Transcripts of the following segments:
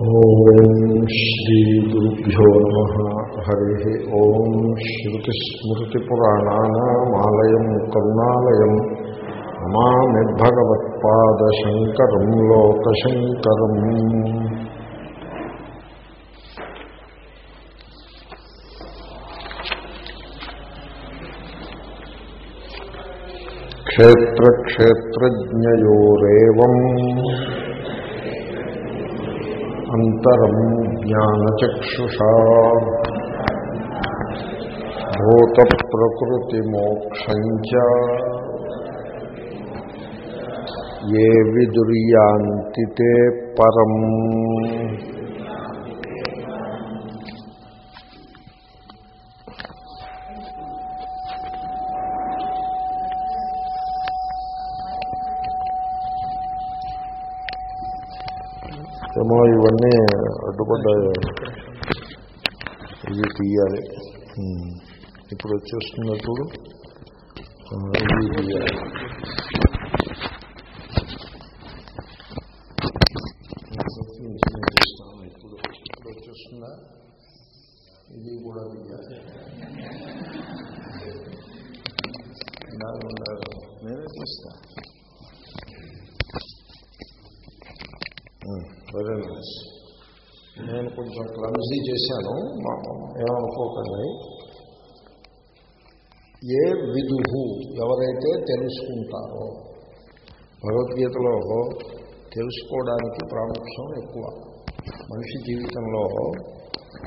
ఓం శ్రీ గురుభ్యో నమ. హరి ఓం శ్రుతిస్మృతిపురాణానామాలయం కరుణాలయం. నమామి భగవత్పాదశంకరం లోకశంకరం. క్షేత్రక్షేత్రజ్ఞయోరేవం అంతరం జ్ఞానచక్షుషా భూతప్రకృతిమోక్షంచ ఏ విదుర్యాంతి తే పరం ఏమో ఇవన్నీ అడ్డుపడ్డాయి. ఇవి తీయాలి. ఇప్పుడు వచ్చేస్తున్నప్పుడు ఆ, ఇవి తీయాలి ఇప్పుడు ఇప్పుడు వచ్చేస్తుందా ఇది కూడా తీయాలి ఉండాలి, ఉండాలి. నేనే తీస్తా వెరీ నైస్ నేను కొంచెం క్లమ్జీ చేశాను మా- ఏమనుకోకండి. ఏ విదుహు ఎవరైతే తెలుసుకుంటారో భగవద్గీతలో తెలుసుకోవడానికి ప్రాముఖ్యం ఎక్కువ. మనిషి జీవితంలో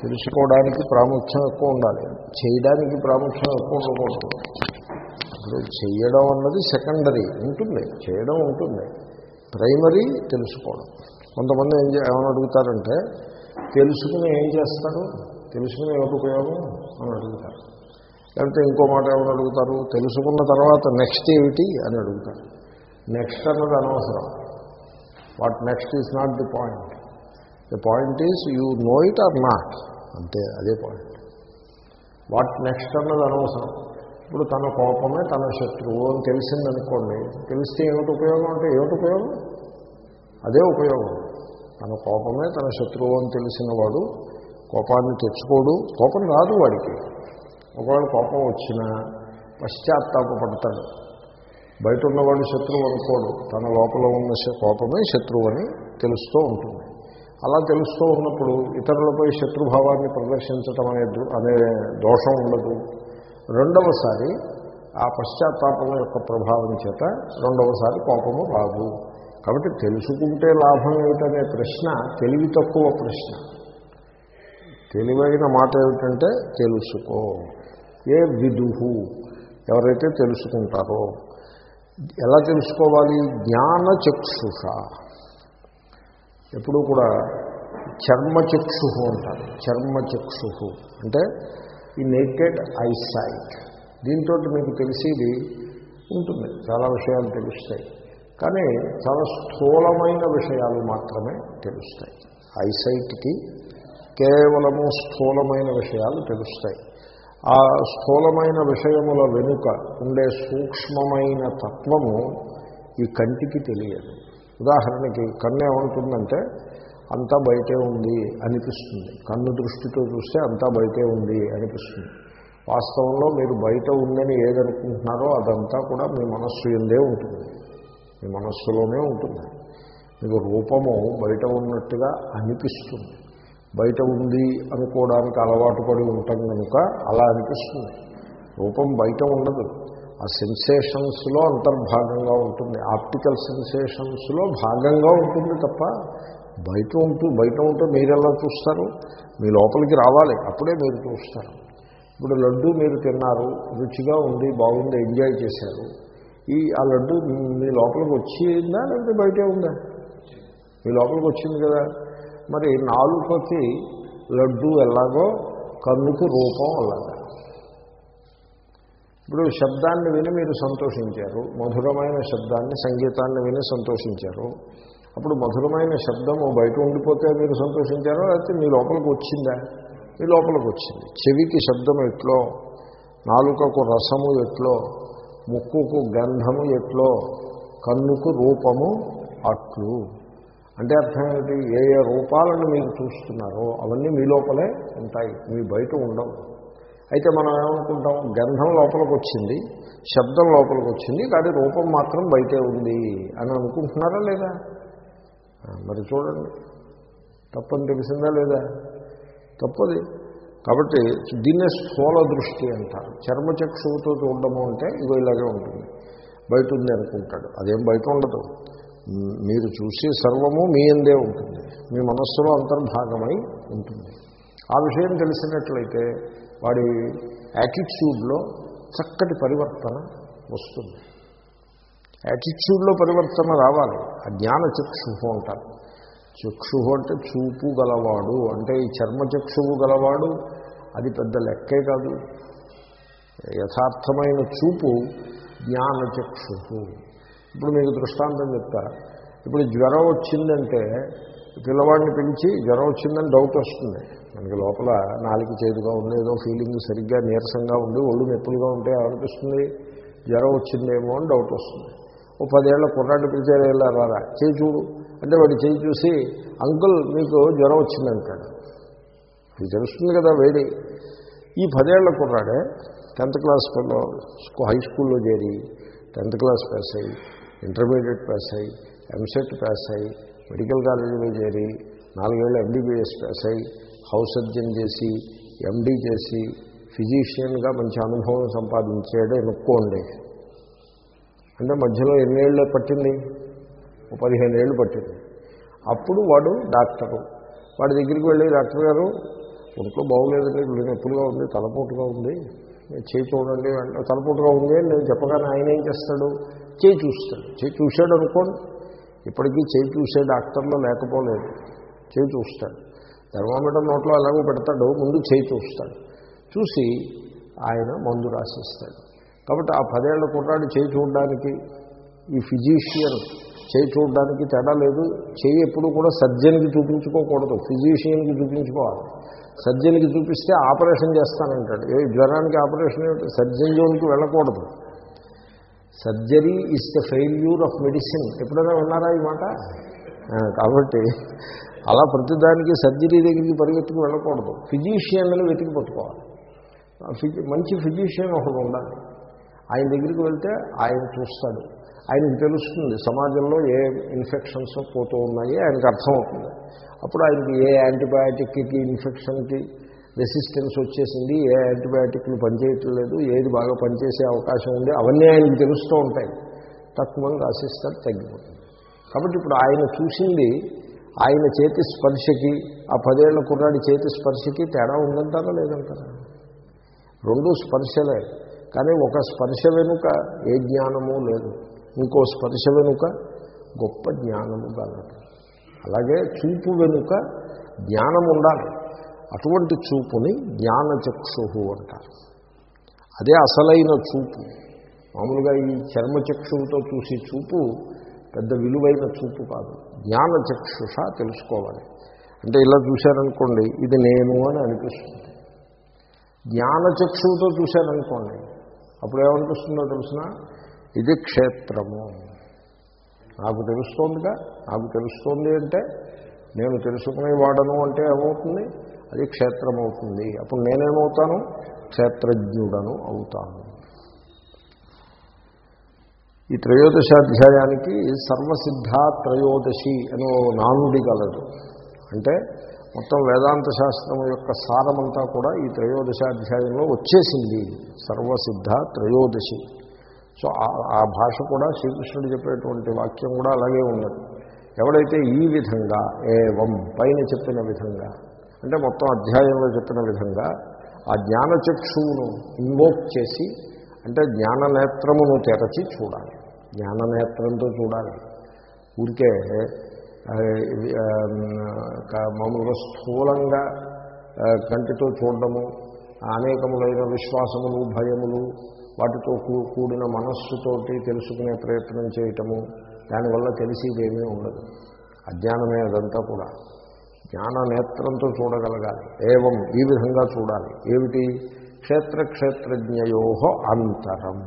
తెలుసుకోవడానికి ప్రాముఖ్యం ఎక్కువ ఉండాలి. చేయడానికి ప్రాముఖ్యం ఎక్కువ ఉండకూడదు. ఇప్పుడు చేయడం అన్నది సెకండరీ ఉంటుంది. చేయడం ఉంటుంది. ప్రైమరీ తెలుసుకోవడం. కొంతమంది ఏం చే- ఏమని అడుగుతారంటే తెలుసుకుని ఏం చేస్తారు? తెలుసుకుని ఏమిటి ఉపయోగం? అని అడుగుతారు. లేకపోతే ఇంకో మాట ఏమని అడుగుతారు? తెలుసుకున్న తర్వాత నెక్స్ట్ ఏమిటి? అని అడుగుతారు. నెక్స్ట్ అన్నది అనవసరం. What next is not the point the point is you know it or not అంతే అదే పాయింట్ వాట్ నెక్స్ట్ అన్నది అనవసరం. ఇప్పుడు తన కోపమే తన శత్రువు అని తెలిసిందనుకోండి తెలిస్తే ఏమిటి ఉపయోగం అంటే ఏమిటి ఉపయోగం? అదే ఉపయోగం. తన కోపమే తన శత్రువు అని తెలిసిన వాడు కోపాన్ని తెచ్చుకోడు. కోపం రాదు వాడికి. ఒకవేళ కోపం వచ్చినా పశ్చాత్తాపడతాడు బయట ఉన్నవాడు శత్రువు అనుకోడు. తన లోపల ఉన్న శ- కోపమే శత్రువు అని తెలుస్తూ ఉంటుంది. అలా తెలుస్తూ ఉన్నప్పుడు ఇతరులపై శత్రుభావాన్ని ప్రదర్శించటం అనే అనే దోషం ఉండదు. రెండవసారి ఆ పశ్చాత్తాపం యొక్క ప్రభావం చేత రెండవసారి కోపము రాదు. కాబట్టి తెలుసుకుంటే లాభం ఏమిటనే ప్రశ్న తెలివి తక్కువ ప్రశ్న. తెలివైన మాట ఏమిటంటే తెలుసుకో. ఏ విదుహు? ఎవరైతే తెలుసుకుంటారో. ఎలా తెలుసుకోవాలి? జ్ఞాన చక్షుష. ఎప్పుడూ కూడా చర్మచక్షు అంటారు. చర్మచక్షు అంటే ఈ నేకెడ్ ఐసైట్ దీంతో మీకు తెలిసేది ఉంటుంది. చాలా విషయాలు తెలుస్తాయి. కానీ చాలా స్థూలమైన విషయాలు మాత్రమే తెలుస్తాయి. ఐసైట్కి కేవలము స్థూలమైన విషయాలు తెలుస్తాయి. ఆ స్థూలమైన విషయముల వెనుక ఉండే సూక్ష్మమైన తత్వము ఈ కంటికి తెలియదు. ఉదాహరణకి కన్ను ఏమంటుందంటే అంతా బయటే ఉంది అనిపిస్తుంది. కన్ను దృష్టితో చూస్తే అంతా బయటే ఉంది అనిపిస్తుంది. వాస్తవంలో మీరు బయట ఉందని ఏదనుకుంటున్నారో అదంతా కూడా మీ మనస్సు ఎందే ఉంటుంది. మీ మనస్సులోనే ఉంటుంది. మీకు రూపము బయట ఉన్నట్టుగా అనిపిస్తుంది. బయట ఉంది అనుకోవడానికి అలవాటు పడి ఉంటాం కనుక అలా అనిపిస్తుంది. రూపం బయట ఉండదు. ఆ సెన్సేషన్స్లో అంతర్భాగంగా ఉంటుంది. ఆప్టికల్ సెన్సేషన్స్లో భాగంగా ఉంటుంది తప్ప బయట ఉంటూ బయట ఉంటూ మీరు ఎలా చూస్తారు? మీ లోపలికి రావాలి. అప్పుడే మీరు చూస్తారు. ఇప్పుడు లడ్డు మీరు తిన్నారు. రుచిగా ఉంది బాగుంది ఎంజాయ్ చేశారు. ఈ ఆ లడ్డు మీ లోపలికి వచ్చిందా లేకపోతే బయటే ఉందా? మీ లోపలికి వచ్చింది కదా. మరి నాలుకకి లడ్డు ఎలాగో కన్నుకి రూపం అలాగా. ఇప్పుడు శబ్దాన్ని విని మీరు సంతోషించారు. మధురమైన శబ్దాన్ని సంగీతాన్ని విని సంతోషించారు. అప్పుడు మధురమైన శబ్దము బయట ఉండిపోతే మీరు సంతోషించారో? లేకపోతే మీ లోపలికి వచ్చిందా? మీ లోపలికి వచ్చింది. చెవికి శబ్దం ఎట్లో? నాలుకకు రసము ఎట్లో? ముక్కుకు గంధము ఎట్లో కన్నుకు రూపము అట్లు. అంటే అర్థం ఏమిటి? ఏ ఏ రూపాలను మీరు చూస్తున్నారో అవన్నీ మీ లోపలే ఉంటాయి మీ బయట ఉండవు. అయితే మనం ఏమనుకుంటాం? గంధం లోపలికి వచ్చింది శబ్దం లోపలికి వచ్చింది కానీ రూపం మాత్రం బయటే ఉంది అని అనుకుంటున్నారా లేదా? మరి చూడండి. తప్పని తెలిసిందా లేదా? తప్పది. కాబట్టి దీన్నే స్థూల దృష్టి అంటారు. చర్మచక్షువుతో చూడడము అంటే ఇగో ఇలాగే ఉంటుంది. బయట ఉంది అనుకుంటాడు. అదేం బయట ఉండదు. మీరు చూసే సర్వము మీ అందే ఉంటుంది. మీ మనస్సులో అంతర్భాగమై ఉంటుంది. ఆ విషయం తెలిసినట్లయితే వాడి యాటిట్యూడ్లో చక్కటి పరివర్తన వస్తుంది. యాటిట్యూడ్లో పరివర్తన రావాలి. ఆ జ్ఞాన అంటారు. చక్షువు అంటే చూపు గలవాడు. అంటే ఈ చర్మ చక్షువు గలవాడు అది పెద్ద లెక్కే కాదు. యథార్థమైన చూపు జ్ఞానచక్షు ఇప్పుడు మీకు దృష్టాంతం చెప్తా. ఇప్పుడు జ్వరం వచ్చిందంటే పిల్లవాడిని పిలిచి జ్వరం వచ్చిందని డౌట్ వస్తుంది. మనకి లోపల నాలుగు చేదుగా ఉంది ఏదో ఫీలింగ్ సరిగ్గా నీరసంగా ఉండి ఒళ్ళు నొప్పులుగా ఉంటే అనిపిస్తుంది జ్వరం వచ్చిందేమో అని డౌట్ వస్తుంది. ఓ పదేళ్ళ కుర్రాడిని పిలిచారు వెళ్ళారా చేయి చూడు. అంటే వాడు చేయి చూసి అంకుల్ మీకు జ్వరం వచ్చిందంటాడు ఇది తెలుస్తుంది కదా వేడి. ఈ పదేళ్ళ కుర్రాడే టెన్త్ క్లాస్ హై స్కూల్లో చేరి టెన్త్ క్లాస్ పాస్ అయ్యి ఇంటర్మీడియట్ పాస్ అయ్యి ఎంసెట్ పాస్ అయ్యి మెడికల్ కాలేజీలో చేరి నాలుగేళ్ళు ఎంబీబీఎస్ పాస్ అయ్యి హౌస్ సర్జన్ చేసి ఎండీ చేసి ఫిజీషియన్గా మంచి అనుభవం సంపాదించాడు ఎనుక్కోండి అంటే మధ్యలో ఎన్నేళ్ళు పట్టింది? పదిహేను ఏళ్ళు పట్టింది. అప్పుడు వాడు డాక్టరు. వాడి దగ్గరికి వెళ్ళి డాక్టర్ గారు ఒంట్లో బాగోలేదండి ఇప్పుడు నొప్పులుగా ఉంది తలపోటుగా ఉంది చేయి చూడండి అంటే తలపోటుగా ఉంది అని నేను చెప్పగానే ఆయన ఏం చేస్తాడు? చేయి చూస్తాడు. చేయి చూశాడు అనుకోండి. ఇప్పటికీ చేయి చూసే డాక్టర్లు లేకపోలేదు. చేయి చూస్తాడు. థర్మామీటర్ నోట్లో ఎలాగో పెడతాడు ముందు చేయి చూస్తాడు. చూసి ఆయన మందు రాసిస్తాడు. కాబట్టి ఆ పదేళ్ళ కుర్రాడు చేయి చూడడానికి ఈ ఫిజీషియన్ చేయి చూడడానికి తేడా లేదు. చేయి ఎప్పుడు కూడా సర్జన్కి చూపించుకోకూడదు. ఫిజీషియన్కి చూపించుకోవాలి. సర్జన్కి చూపిస్తే ఆపరేషన్ చేస్తానంటాడు. ఏ జ్వరానికి ఆపరేషన్ సర్జన్ జోన్కి వెళ్ళకూడదు. Surgery is the failure of medicine. ఎప్పుడైనా విన్నారా ఈ మాట? కాబట్టి అలా ప్రతిదానికి సర్జరీ దగ్గరికి పరిగెత్తుకు వెళ్ళకూడదు. ఫిజీషియన్ని వెతికి పట్టుకోవాలి. ఫిజి మంచి ఫిజీషియన్ ఒకడు ఉండాలి. ఆయన దగ్గరికి వెళ్తే ఆయన చూస్తాడు. ఆయనకు తెలుస్తుంది. సమాజంలో ఏ ఇన్ఫెక్షన్స్ పోతూ ఉన్నాయి ఆయనకు అర్థమవుతుంది. అప్పుడు ఆయనకి ఏ యాంటీబయాటిక్కి ఇన్ఫెక్షన్కి రెసిస్టెన్స్ వచ్చేసింది ఏ యాంటీబయాటిక్లు పనిచేయట్లేదు ఏది బాగా పనిచేసే అవకాశం ఉంది అవన్నీ ఆయనకు తెలుస్తూ ఉంటాయి. తక్కువ రాసిస్తారు తగ్గిపోతుంది. కాబట్టి ఇప్పుడు ఆయన చూసింది ఆయన చేతి స్పర్శకి ఆ పదేళ్ళ కుర్రాడి చేతి స్పర్శకి తేడా ఉందంటారా లేదంటారా? రెండు స్పర్శలే. కానీ ఒక స్పర్శ వెనుక ఏ జ్ఞానము లేదు. ఇంకో స్పర్శ వెనుక గొప్ప జ్ఞానము కలదు అలాగే చూపు వెనుక జ్ఞానం ఉండాలి. అటువంటి చూపుని జ్ఞానచక్షు అంటారు. అదే అసలైన చూపు. మామూలుగా ఈ చర్మచక్షువుతో చూసి చూపు పెద్ద విలువైన చూపు కాదు. జ్ఞానచక్షుష తెలుసుకోవాలి. అంటే ఇలా చూశారనుకోండి ఇది నేను అని అనిపిస్తుంది. జ్ఞానచక్షువుతో చూశారనుకోండి అప్పుడు ఏమనిపిస్తుందో తెలిసిన? ఇది క్షేత్రము. నాకు తెలుస్తోందిగా నాకు తెలుస్తోంది అంటే నేను తెలుసుకునేవాడను అంటే ఏమవుతుంది? అది క్షేత్రం అవుతుంది అప్పుడు నేనేమవుతాను? క్షేత్రజ్ఞుడను అవుతాను. ఈ త్రయోదశాధ్యాయానికి సర్వసిద్ధ త్రయోదశి అని నానుడి గలదు. అంటే మొత్తం వేదాంత శాస్త్రం యొక్క సారమంతా కూడా ఈ త్రయోదశాధ్యాయంలో వచ్చేసింది. సర్వసిద్ధ త్రయోదశి. సో ఆ- ఆ భాష కూడా శ్రీకృష్ణుడు చెప్పేటువంటి వాక్యం కూడా అలాగే ఉన్నది. ఎవడైతే ఈ విధంగా ఏవం పైన చెప్పిన విధంగా అంటే మొత్తం అధ్యాయంలో చెప్పిన విధంగా ఆ జ్ఞానచక్షువును ఇన్వోక్ చేసి అంటే జ్ఞాననేత్రమును తెరచి చూడాలి. జ్ఞాననేత్రంతో చూడాలి. ఊరికే మామూలుగా స్థూలంగా కంటితో చూడడము అనేకములైన విశ్వాసములు భయములు వాటితో కూడిన మనస్సుతోటి తెలుసుకునే ప్రయత్నం చేయటము దానివల్ల తెలిసేదేమీ ఉండదు. అజ్ఞానమే అదంతా కూడా. జ్ఞాన నేత్రంతో చూడగలగాలి. ఏవం ఈ విధంగా చూడాలి. ఏమిటి? క్షేత్ర క్షేత్రజ్ఞయో అంతరం.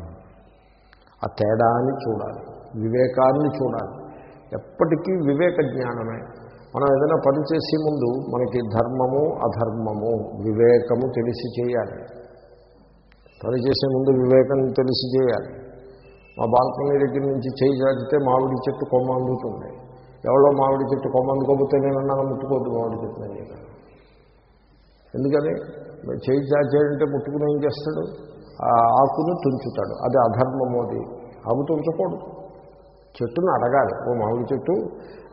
ఆ తేడాన్ని చూడాలి. వివేకాన్ని చూడాలి. ఎప్పటికీ వివేక జ్ఞానమే. మనం ఏదైనా పని చేసే ముందు మనకి ధర్మము అధర్మము వివేకము తెలిసి చేయాలి. పని చేసే ముందు వివేకం తెలిసి చేయాలి. మా బాల్కనీ దగ్గర నుంచి చేయి చాటితే మామిడి చెట్టు కొమ్మ అందుతుంది. ఎవరో మామిడి చెట్టు కొమ్మ అందుకోకపోతే నేను ముట్టుకోద్దు మామిడి చెట్టు అని చెప్పాను. ఎందుకని? చేయి చాచేయంటే ముట్టుకుని ఏం చేస్తాడు? ఆ ఆకును తుంచుతాడు. అది అధర్మము అది. ఆకు తుంచకూడదు. చెట్టును అడగాలి. ఓ మామిడి చెట్టు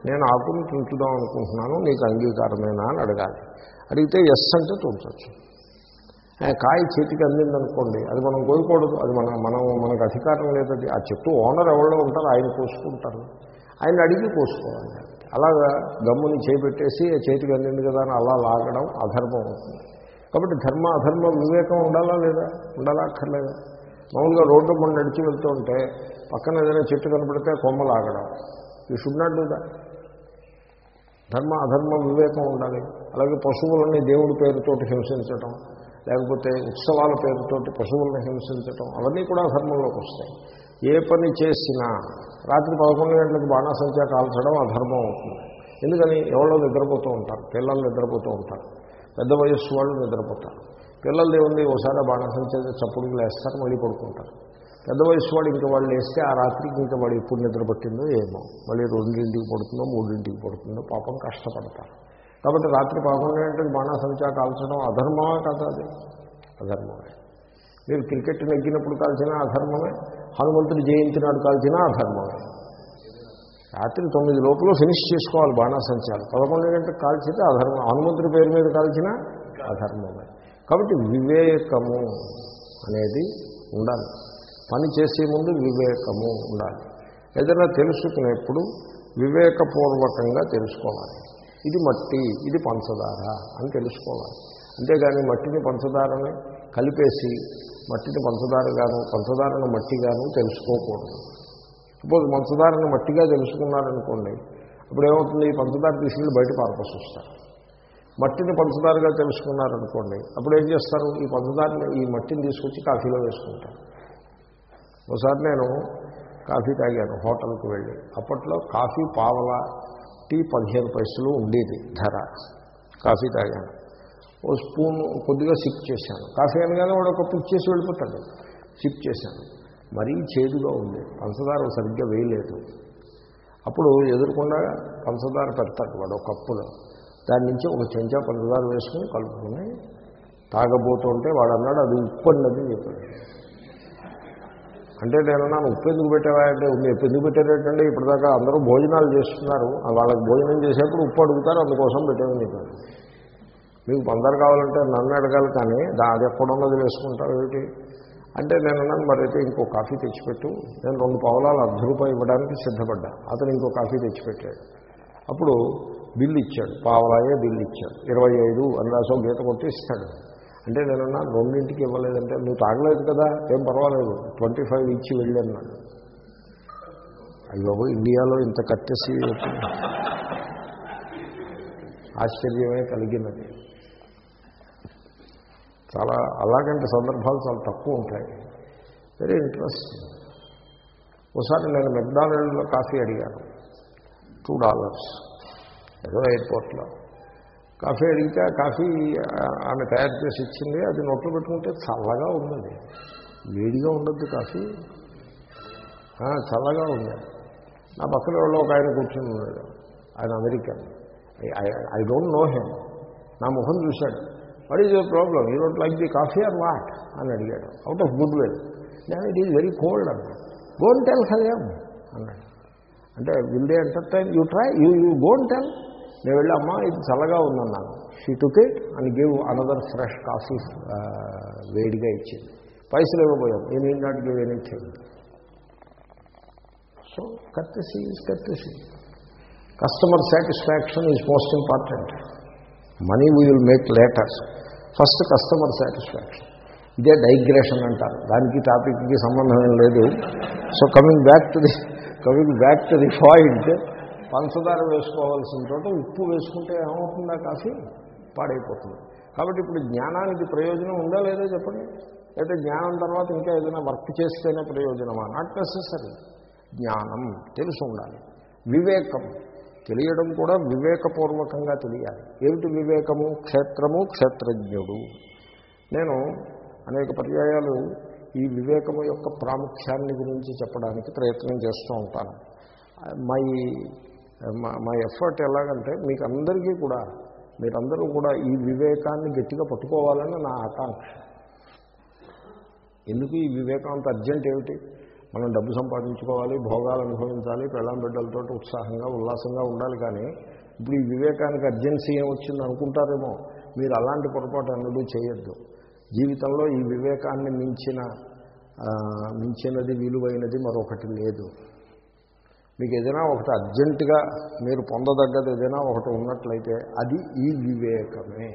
నేను ఆకును తుంచుదాం అనుకుంటున్నాను నీకు అంగీకారమేనా అని అడగాలి. అడిగితే ఎస్ అంటే తుంచవచ్చు కాయ చేతికి అందిందనుకోండి అది మనం కోయకూడదు అది మనం మనం మనకు అధికారం లేదది ఆ చెట్టు ఓనర్ ఎవరో ఉంటారు ఆయన కోసుకుంటారు. ఆయన అడిగి కోసుకోవాలి. అలాగా గమ్ముని చేపెట్టేసి చేతికి అందింది కదా అని అలా లాగడం అధర్మం అవుతుంది. కాబట్టి ధర్మ అధర్మ వివేకం ఉండాలా లేదా? ఉండాలా అక్కర్లేదా? మామూలుగా రోడ్డు మొన్న నడిచి వెళ్తూ ఉంటే పక్కన ఏదైనా చెట్టు కనపడితే కొమ్మ లాగడం. ఈ షుడ్ నాట్ డూ ధర్మ అధర్మ వివేకం ఉండాలి. అలాగే పశువులని దేవుడి పేరుతోటి హింసించడం లేకపోతే ఉత్సవాల పేరుతోటి పశువులను హింసించటం అవన్నీ కూడా ధర్మంలోకి వస్తాయి. ఏ పని చేసినా రాత్రి పదకొండు గంటలకు బాణాసంఖ్య కాల్చడం అధర్మం అవుతుంది. ఎందుకని? ఎవరో నిద్రపోతూ ఉంటారు పిల్లలు నిద్రపోతూ ఉంటారు పెద్ద వయస్సు వాళ్ళు నిద్రపోతారు. పిల్లలు ఏముంది ఒకసారి బాణాసంఖ్య చప్పుడు లేస్తారు మళ్ళీ పడుకుంటారు. పెద్ద వయసు వాడు ఇంకా వాళ్ళు వేస్తే ఆ రాత్రికి ఇంకా వాడు ఎప్పుడు నిద్రపట్టిందో ఏమో. మళ్ళీ రెండింటికి పడుతుందో మూడింటికి పడుతుందో పాపం కష్టపడతారు. కాబట్టి రాత్రి పదకొండు గంటలకు బాణాసంచా కాల్చడం అధర్మమే కదా అది? అధర్మమే. మీరు క్రికెట్ నెగ్గినప్పుడు కాల్చినా అధర్మమే హనుమంతుడు జయంతి నాడు కాల్చినా అధర్మమే. రాత్రి తొమ్మిది లోపల ఫినిష్ చేసుకోవాలి బాణాసంచాలు పదకొండు గంటలకు కాల్చితే అధర్మం హనుమంతుడి పేరు మీద కాల్చినా అధర్మమే. కాబట్టి వివేకము అనేది ఉండాలి. పని చేసే ముందు వివేకము ఉండాలి. ఏదైనా తెలుసుకునేప్పుడు వివేకపూర్వకంగా తెలుసుకోవాలి. ఇది మట్టి ఇది పంచదార అని తెలుసుకోవాలి. అంతేగాని మట్టిని పంచదారని కలిపేసి మట్టిని పంచదారగాను పంచదారను మట్టిగాను తెలుసుకోకూడదు. సపోజ్ పంచదారను మట్టిగా తెలుసుకున్నారనుకోండి అప్పుడు ఏమవుతుంది ఈ పంచదార తీసుకెళ్ళి బయట పారపసి వస్తారు. మట్టిని పంచదారగా తెలుసుకున్నారనుకోండి అప్పుడు ఏం చేస్తారు? ఈ పంచదారని ఈ మట్టిని తీసుకొచ్చి కాఫీలో వేసుకుంటారు. ఒకసారి నేను కాఫీ తాగాను హోటల్కి వెళ్ళి. అప్పట్లో కాఫీ పావల టీ పదిహేను పైసలు ఉండేది ధర. కాఫీ తాగాను. ఓ స్పూన్ కొద్దిగా సిప్ చేశాను. కాఫీ అనగానే వాడు ఒక పిక్ చేసి వెళ్ళిపోతాడు. సిప్ చేశాను. మరీ చేదుగా ఉంది. పంచదార సరిగ్గా వేయలేదు. అప్పుడు ఎదురుకుండా పంచదార పెడతాడు వాడు ఒక కప్పులో. దాని నుంచి ఒక చెంచా పంచదార వేసుకుని కలుపుకొని తాగబోతుంటే వాడు అన్నాడు అది ఉప్పు అన్నది చెప్పాడు. అంటే నేనన్నాను ఉప్పు ఎందుకు పెట్టావా? అంటే మీరు ఎందుకు పెట్టారేటంటే ఇప్పటిదాకా అందరూ భోజనాలు చేస్తున్నారు. వాళ్ళకి భోజనం చేసేప్పుడు ఉప్పు అడుగుతారు అందుకోసం పెట్టామని చెప్పాను మీకు పందరు కావాలంటే నన్ను అడగాలి కానీ దాని అది ఎక్కడున్నది వేసుకుంటారు ఏమిటి అంటే నేను అన్నాను మరి అయితే ఇంకో కాఫీ తెచ్చిపెట్టు. నేను రెండు పావులాలు అర్ధ రూపాయి ఇవ్వడానికి సిద్ధపడ్డా. అతను ఇంకో కాఫీ తెచ్చిపెట్టాడు. అప్పుడు బిల్లు ఇచ్చాడు. పావలాయే బిల్లు ఇచ్చాడు. ఇరవై ఐదు అని రాసో గీత కొట్టి ఇస్తాడు అంటే నేనన్నా రెండింటికి ఇవ్వలేదంటే నువ్వు తాగలేదు కదా ఏం పర్వాలేదు ట్వంటీ ఫైవ్ ఇచ్చి వెళ్ళన్నాడు అయ్యో ఇండియాలో ఇంత కట్టేసి ఆశ్చర్యమే కలిగినది. చాలా అలాగంటి సందర్భాలు చాలా తక్కువ ఉంటాయి. వెరీ ఇంట్రెస్టింగ్ ఒకసారి నేను మెక్డానల్డ్లో కాఫీ అడిగాను. టూ డాలర్స్ ఏదో ఎయిర్పోర్ట్లో కాఫీ అడిగితే ఆ కాఫీ ఆమె తయారు చేసి ఇచ్చింది. అది నోట్లో పెట్టుకుంటే చల్లగా ఉందండి. వేడిగా ఉండద్దు కాఫీ. చల్లగా ఉంది. నా పక్కన వాళ్ళు ఒక ఆయన కూర్చుని ఉన్నాడు. ఆయన American. I don't know him. నా ముఖం చూశాడు. What is your problem you don't like the coffee or what? అని అడిగాడు. Out of good will. నేను ఇట్ ఈజ్ వెరీ కోల్డ్ అన్నా గోన్ టెల్ హలేం అన్నాడు. అంటే will they entertain you try you you go and tell నేను వెళ్ళి అమ్మ ఇది చల్లగా ఉందన్నాను. She took it and give another fresh coffee వేడిగా ఇచ్చింది. పైసలు ఇవ్వబోయాం. ఈ need not give anything so courtesy is courtesy customer satisfaction is most important money we will make later first customer satisfaction ఇదే డైగ్రేషన్ అంటారు. దానికి టాపిక్కి సంబంధం ఏం లేదు. So coming back to the coming back to the point పంచదార వేసుకోవాల్సిన చోట ఉప్పు వేసుకుంటే ఏమవుతుందా కాఫీ? పాడైపోతుంది. కాబట్టి ఇప్పుడు జ్ఞానానికి ప్రయోజనం ఉందా లేదో చెప్పండి? అయితే జ్ఞానం తర్వాత ఇంకా ఏదైనా వర్క్ చేస్తేనే ప్రయోజనమా? నాట్ నెసరీ జ్ఞానం తెలుసు ఉండాలి. వివేకం. తెలియడం కూడా వివేకపూర్వకంగా తెలియాలి. ఏమిటి వివేకము? క్షేత్రము క్షేత్రజ్ఞుడు. నేను అనేక పర్యాయాలు ఈ వివేకము యొక్క ప్రాముఖ్యాన్ని గురించి చెప్పడానికి ప్రయత్నం చేస్తూ ఉంటాను. మై మా ఎఫర్ట్ ఎలాగంటే మీకు అందరికీ కూడా మీరందరూ కూడా ఈ వివేకాన్ని గట్టిగా పట్టుకోవాలని నా ఆకాంక్ష. ఎందుకు ఈ వివేకం అంత అర్జెంట్ ఏమిటి? మనం డబ్బు సంపాదించుకోవాలి భోగాలు అనుభవించాలి పెళ్ళం బిడ్డలతో ఉత్సాహంగా ఉల్లాసంగా ఉండాలి కానీ ఇప్పుడు ఈ వివేకానికి అర్జెన్సీ ఏమొచ్చింది అనుకుంటారేమో? మీరు అలాంటి పొరపాటు అన్నది చేయొద్దు. జీవితంలో ఈ వివేకాన్ని మించిన మించినది విలువైనది మరొకటి లేదు. మీకు ఏదైనా ఒకటి అర్జెంటుగా మీరు పొందదగ్గది ఏదైనా ఒకటి ఉన్నట్లయితే అది ఈ వివేకమే.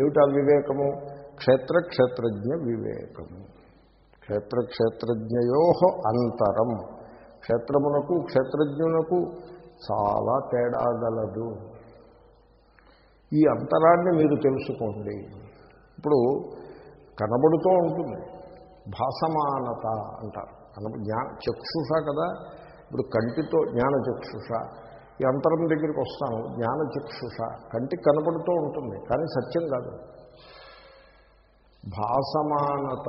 ఏమిటి వివేకము? క్షేత్ర క్షేత్రజ్ఞ వివేకము. క్షేత్ర క్షేత్రజ్ఞయో అంతరం. క్షేత్రమునకు క్షేత్రజ్ఞునకు చాలా తేడా గలదు. ఈ అంతరాన్ని మీరు తెలుసుకోండి. ఇప్పుడు కనబడుతూ ఉంటుంది. భాసమానత అంటారు. కనబ జ్ఞా చక్షుష కదా? ఇప్పుడు కంటితో జ్ఞానచక్షుష ఈ అంతరం దగ్గరికి వస్తాను జ్ఞాన చక్షుష కంటికి కనపడుతూ ఉంటుంది కానీ సత్యం కాదు. భాసమానత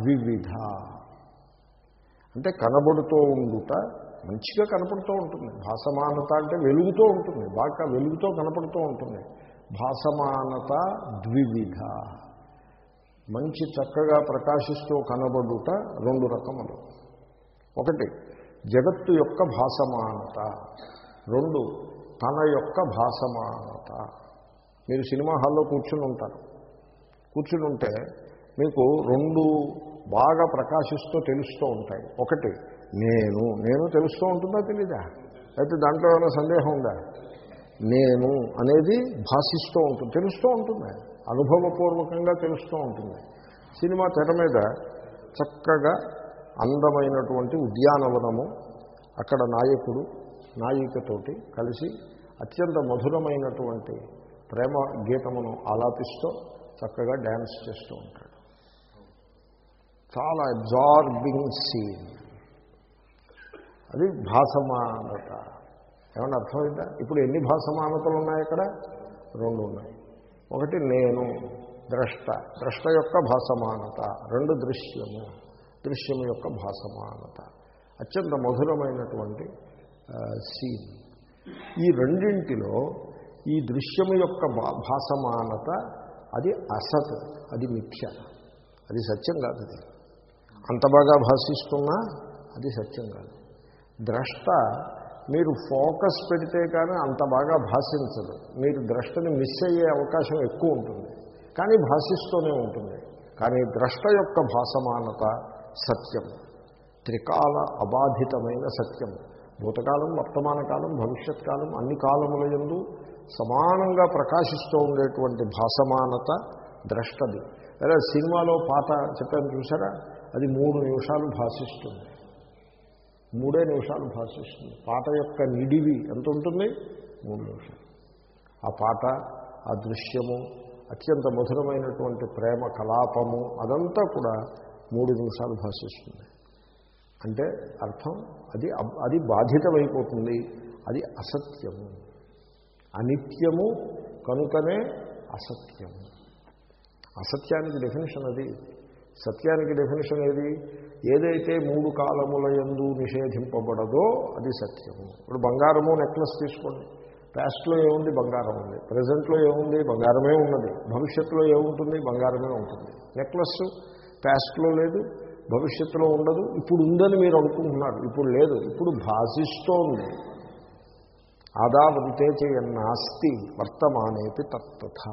ద్వివిధ. అంటే కనబడుతూ ఉండుట మంచిగా కనపడుతూ ఉంటుంది. భాసమానత అంటే వెలుగుతూ ఉంటుంది బాగా వెలుగుతో కనపడుతూ ఉంటుంది. భాసమానత ద్వివిధ. మంచి చక్కగా ప్రకాశిస్తూ కనబడుట రెండు రకములు. ఒకటి జగత్తు యొక్క భాసమానత. రెండు తన యొక్క భాసమానత. మీరు సినిమా హాల్లో కూర్చుని ఉంటారు. కూర్చుని ఉంటే మీకు రెండు బాగా ప్రకాశిస్తూ తెలుస్తూ ఉంటాయి. ఒకటి నేను నేను తెలుస్తూ ఉంటుందా తెలీదా? అయితే దాంట్లో ఏమైనా సందేహం ఉందా? నేను అనేది భాషిస్తూ ఉంటుంది తెలుస్తూ ఉంటుంది. అనుభవపూర్వకంగా తెలుస్తూ ఉంటుంది. సినిమా తెర మీద చక్కగా అందమైనటువంటి ఉద్యానవనము అక్కడ నాయకుడు నాయికతోటి కలిసి అత్యంత మధురమైనటువంటి ప్రేమ గీతమును ఆలాపిస్తూ చక్కగా డ్యాన్స్ చేస్తూ ఉంటాడు. చాలా అబ్జార్బింగ్ సీన్ అది భాసమానత. ఏమన్నా అర్థమైందా? ఇప్పుడు ఎన్ని భాసమానతలు ఉన్నాయి అక్కడ? రెండు ఉన్నాయి. ఒకటి నేను ద్రష్ట. ద్రష్ట యొక్క భాసమానత రెండు దృశ్యము. దృశ్యం యొక్క భాసమానత. అత్యంత మధురమైనటువంటి సీన్. ఈ రెండింటిలో ఈ దృశ్యము యొక్క భాసమానత అది అసత్ అది మిథ్య. అది సత్యం కాదు అది అంత బాగా భాషిస్తున్నా అది సత్యం కాదు. ద్రష్ట మీరు ఫోకస్ పెడితే కానీ అంత బాగా భాషించదు. మీరు ద్రష్టని మిస్ అయ్యే అవకాశం ఎక్కువ ఉంటుంది. కానీ భాషిస్తూనే ఉంటుంది. కానీ ద్రష్ట యొక్క భాసమానత సత్యం. త్రికాల అబాధితమైన సత్యం. భూతకాలం వర్తమాన కాలం భవిష్యత్ కాలం అన్ని కాలముల ఎందు సమానంగా ప్రకాశిస్తూ ఉండేటువంటి భాసమానత ద్రష్టది. లేదా సినిమాలో పాట చెప్పాను చూసారా అది మూడు నిమిషాలు భాషిస్తుంది. మూడే నిమిషాలు భాషిస్తుంది. పాట యొక్క నిడివి ఎంత ఉంటుంది? మూడు నిమిషాలు. ఆ పాట ఆ దృశ్యము అత్యంత మధురమైనటువంటి ప్రేమ కలాపము అదంతా కూడా మూడు నిమిషాలు భాషిస్తుంది. అంటే అర్థం అది అది బాధితమైపోతుంది. అది అసత్యము. అనిత్యము కనుకనే అసత్యము. అసత్యానికి డెఫినేషన్ అది. సత్యానికి డెఫినేషన్ ఏది? ఏదైతే మూడు కాలముల ఎందు నిషేధింపబడదో అది సత్యము. ఇప్పుడు బంగారము నెక్లెస్ తీసుకోండి. పాస్ట్లో ఏముంది? బంగారం ఉంది. ప్రజెంట్లో ఏముంది? బంగారమే ఉన్నది. భవిష్యత్తులో ఏముంటుంది? బంగారమే ఉంటుంది. నెక్లెస్ పాస్ట్లో లేదు భవిష్యత్తులో ఉండదు. ఇప్పుడు ఉందని మీరు అనుకుంటున్నారు. ఇప్పుడు లేదు. ఇప్పుడు భాషిస్తోంది. ఆదావంతే చేయన్నాస్తి వర్తమానేపి తత్త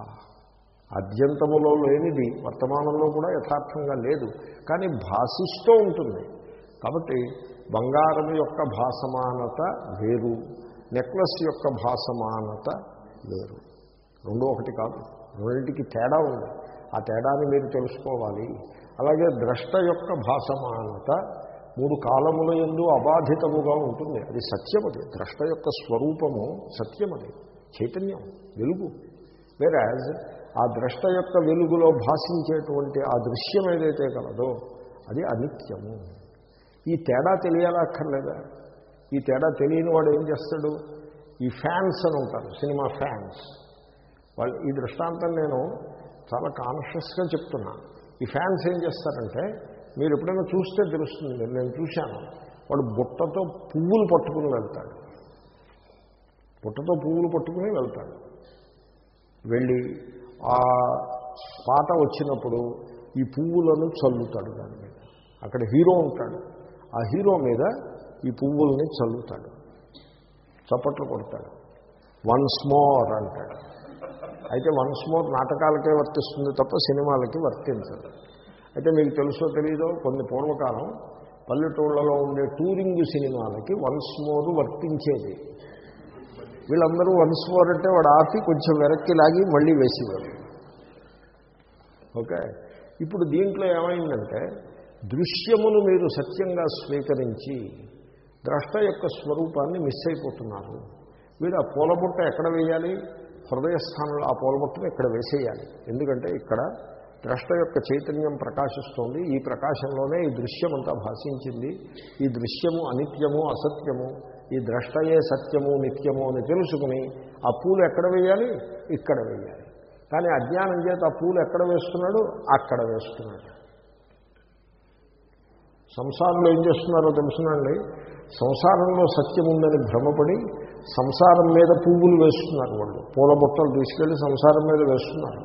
అద్యంతములో లేనిది వర్తమానంలో కూడా యథార్థంగా లేదు. కానీ భాషిస్తూ ఉంటుంది. కాబట్టి బంగారం యొక్క భాసమానత వేరు. నెక్లెస్ యొక్క భాసమానత వేరు. రెండు ఒకటి కాదు. రెండింటికి తేడా ఉంది. ఆ తేడాన్ని మీరు తెలుసుకోవాలి. అలాగే ద్రష్ట యొక్క భాసమానత మూడు కాలముల ఎందు అబాధితముగా ఉంటుంది. అది సత్యమది. ద్రష్ట యొక్క స్వరూపము సత్యమది. చైతన్యం వెలుగు. వేరాజ్ ఆ ద్రష్ట యొక్క వెలుగులో భాషించేటువంటి ఆ దృశ్యం ఏదైతే కలదో అది అనిత్యము. ఈ తేడా తెలియాలక్కర్లేదా? ఈ తేడా తెలియని వాడు ఏం చేస్తాడు? ఈ ఫ్యాన్స్ అని ఉంటారు సినిమా ఫ్యాన్స్. వాళ్ళు ఈ దృష్టాంతం నేను చాలా కాన్షియస్గా చెప్తున్నాను. ఈ ఫ్యాన్స్ ఏం చేస్తారంటే మీరు ఎప్పుడైనా చూస్తే తెలుస్తుంది నేను చూశాను. వాడు బుట్టతో పువ్వులు పట్టుకుని వెళ్తాడు. బుట్టతో పువ్వులు పట్టుకుని వెళ్తాడు. వెళ్ళి ఆ పాట వచ్చినప్పుడు ఈ పువ్వులను చల్లుతాడు దాని మీద. అక్కడ హీరో ఉంటాడు. ఆ హీరో మీద ఈ పువ్వుల్ని చల్లుతాడు. చప్పట్లు కొడతాడు. వన్స్ మోర్ అంటాడు. అయితే వన్స్ మోర్ నాటకాలకే వర్తిస్తుంది తప్ప సినిమాలకి వర్తించదు. అయితే మీకు తెలుసో తెలీదో కొన్ని పూర్వకాలం పల్లెటూళ్ళలో ఉండే టూరింగ్ సినిమాలకి వన్స్ మోర్ వర్తించేది. వీళ్ళందరూ వన్స్ మోర్ అంటే వాడు ఆపి కొంచెం వెనక్కి లాగి మళ్ళీ వేసేవాడు ఓకే? ఇప్పుడు దీంట్లో ఏమైందంటే దృశ్యమును మీరు సత్యంగా స్వీకరించి ద్రష్ట యొక్క స్వరూపాన్ని మిస్ అయిపోతున్నారు. వీడు ఆ పూలబుట్ట ఎక్కడ వేయాలి? హృదయస్థానంలో ఆ పూలబుట్టను ఇక్కడ వేసేయాలి. ఎందుకంటే ఇక్కడ ద్రష్ట యొక్క చైతన్యం ప్రకాశిస్తోంది. ఈ ప్రకాశంలోనే ఈ దృశ్యం అంతా భాషించింది. ఈ దృశ్యము అనిత్యము అసత్యము. ఈ ద్రష్టయే సత్యము నిత్యము అని తెలుసుకుని ఆ పూలు ఎక్కడ వేయాలి? ఇక్కడ వేయాలి. కానీ అజ్ఞానం చేత ఆ పూలు ఎక్కడ వేస్తున్నాడు? అక్కడ వేస్తున్నాడు. సంసారంలో ఏం చేస్తున్నారో తెలుసునండి. సంసారంలో సత్యం ఉందని భ్రమపడి సంసారం మీద పువ్వులు వేస్తున్నారు వాళ్ళు. పూల బుట్టలు తీసుకెళ్ళి సంసారం మీద వేస్తున్నారు.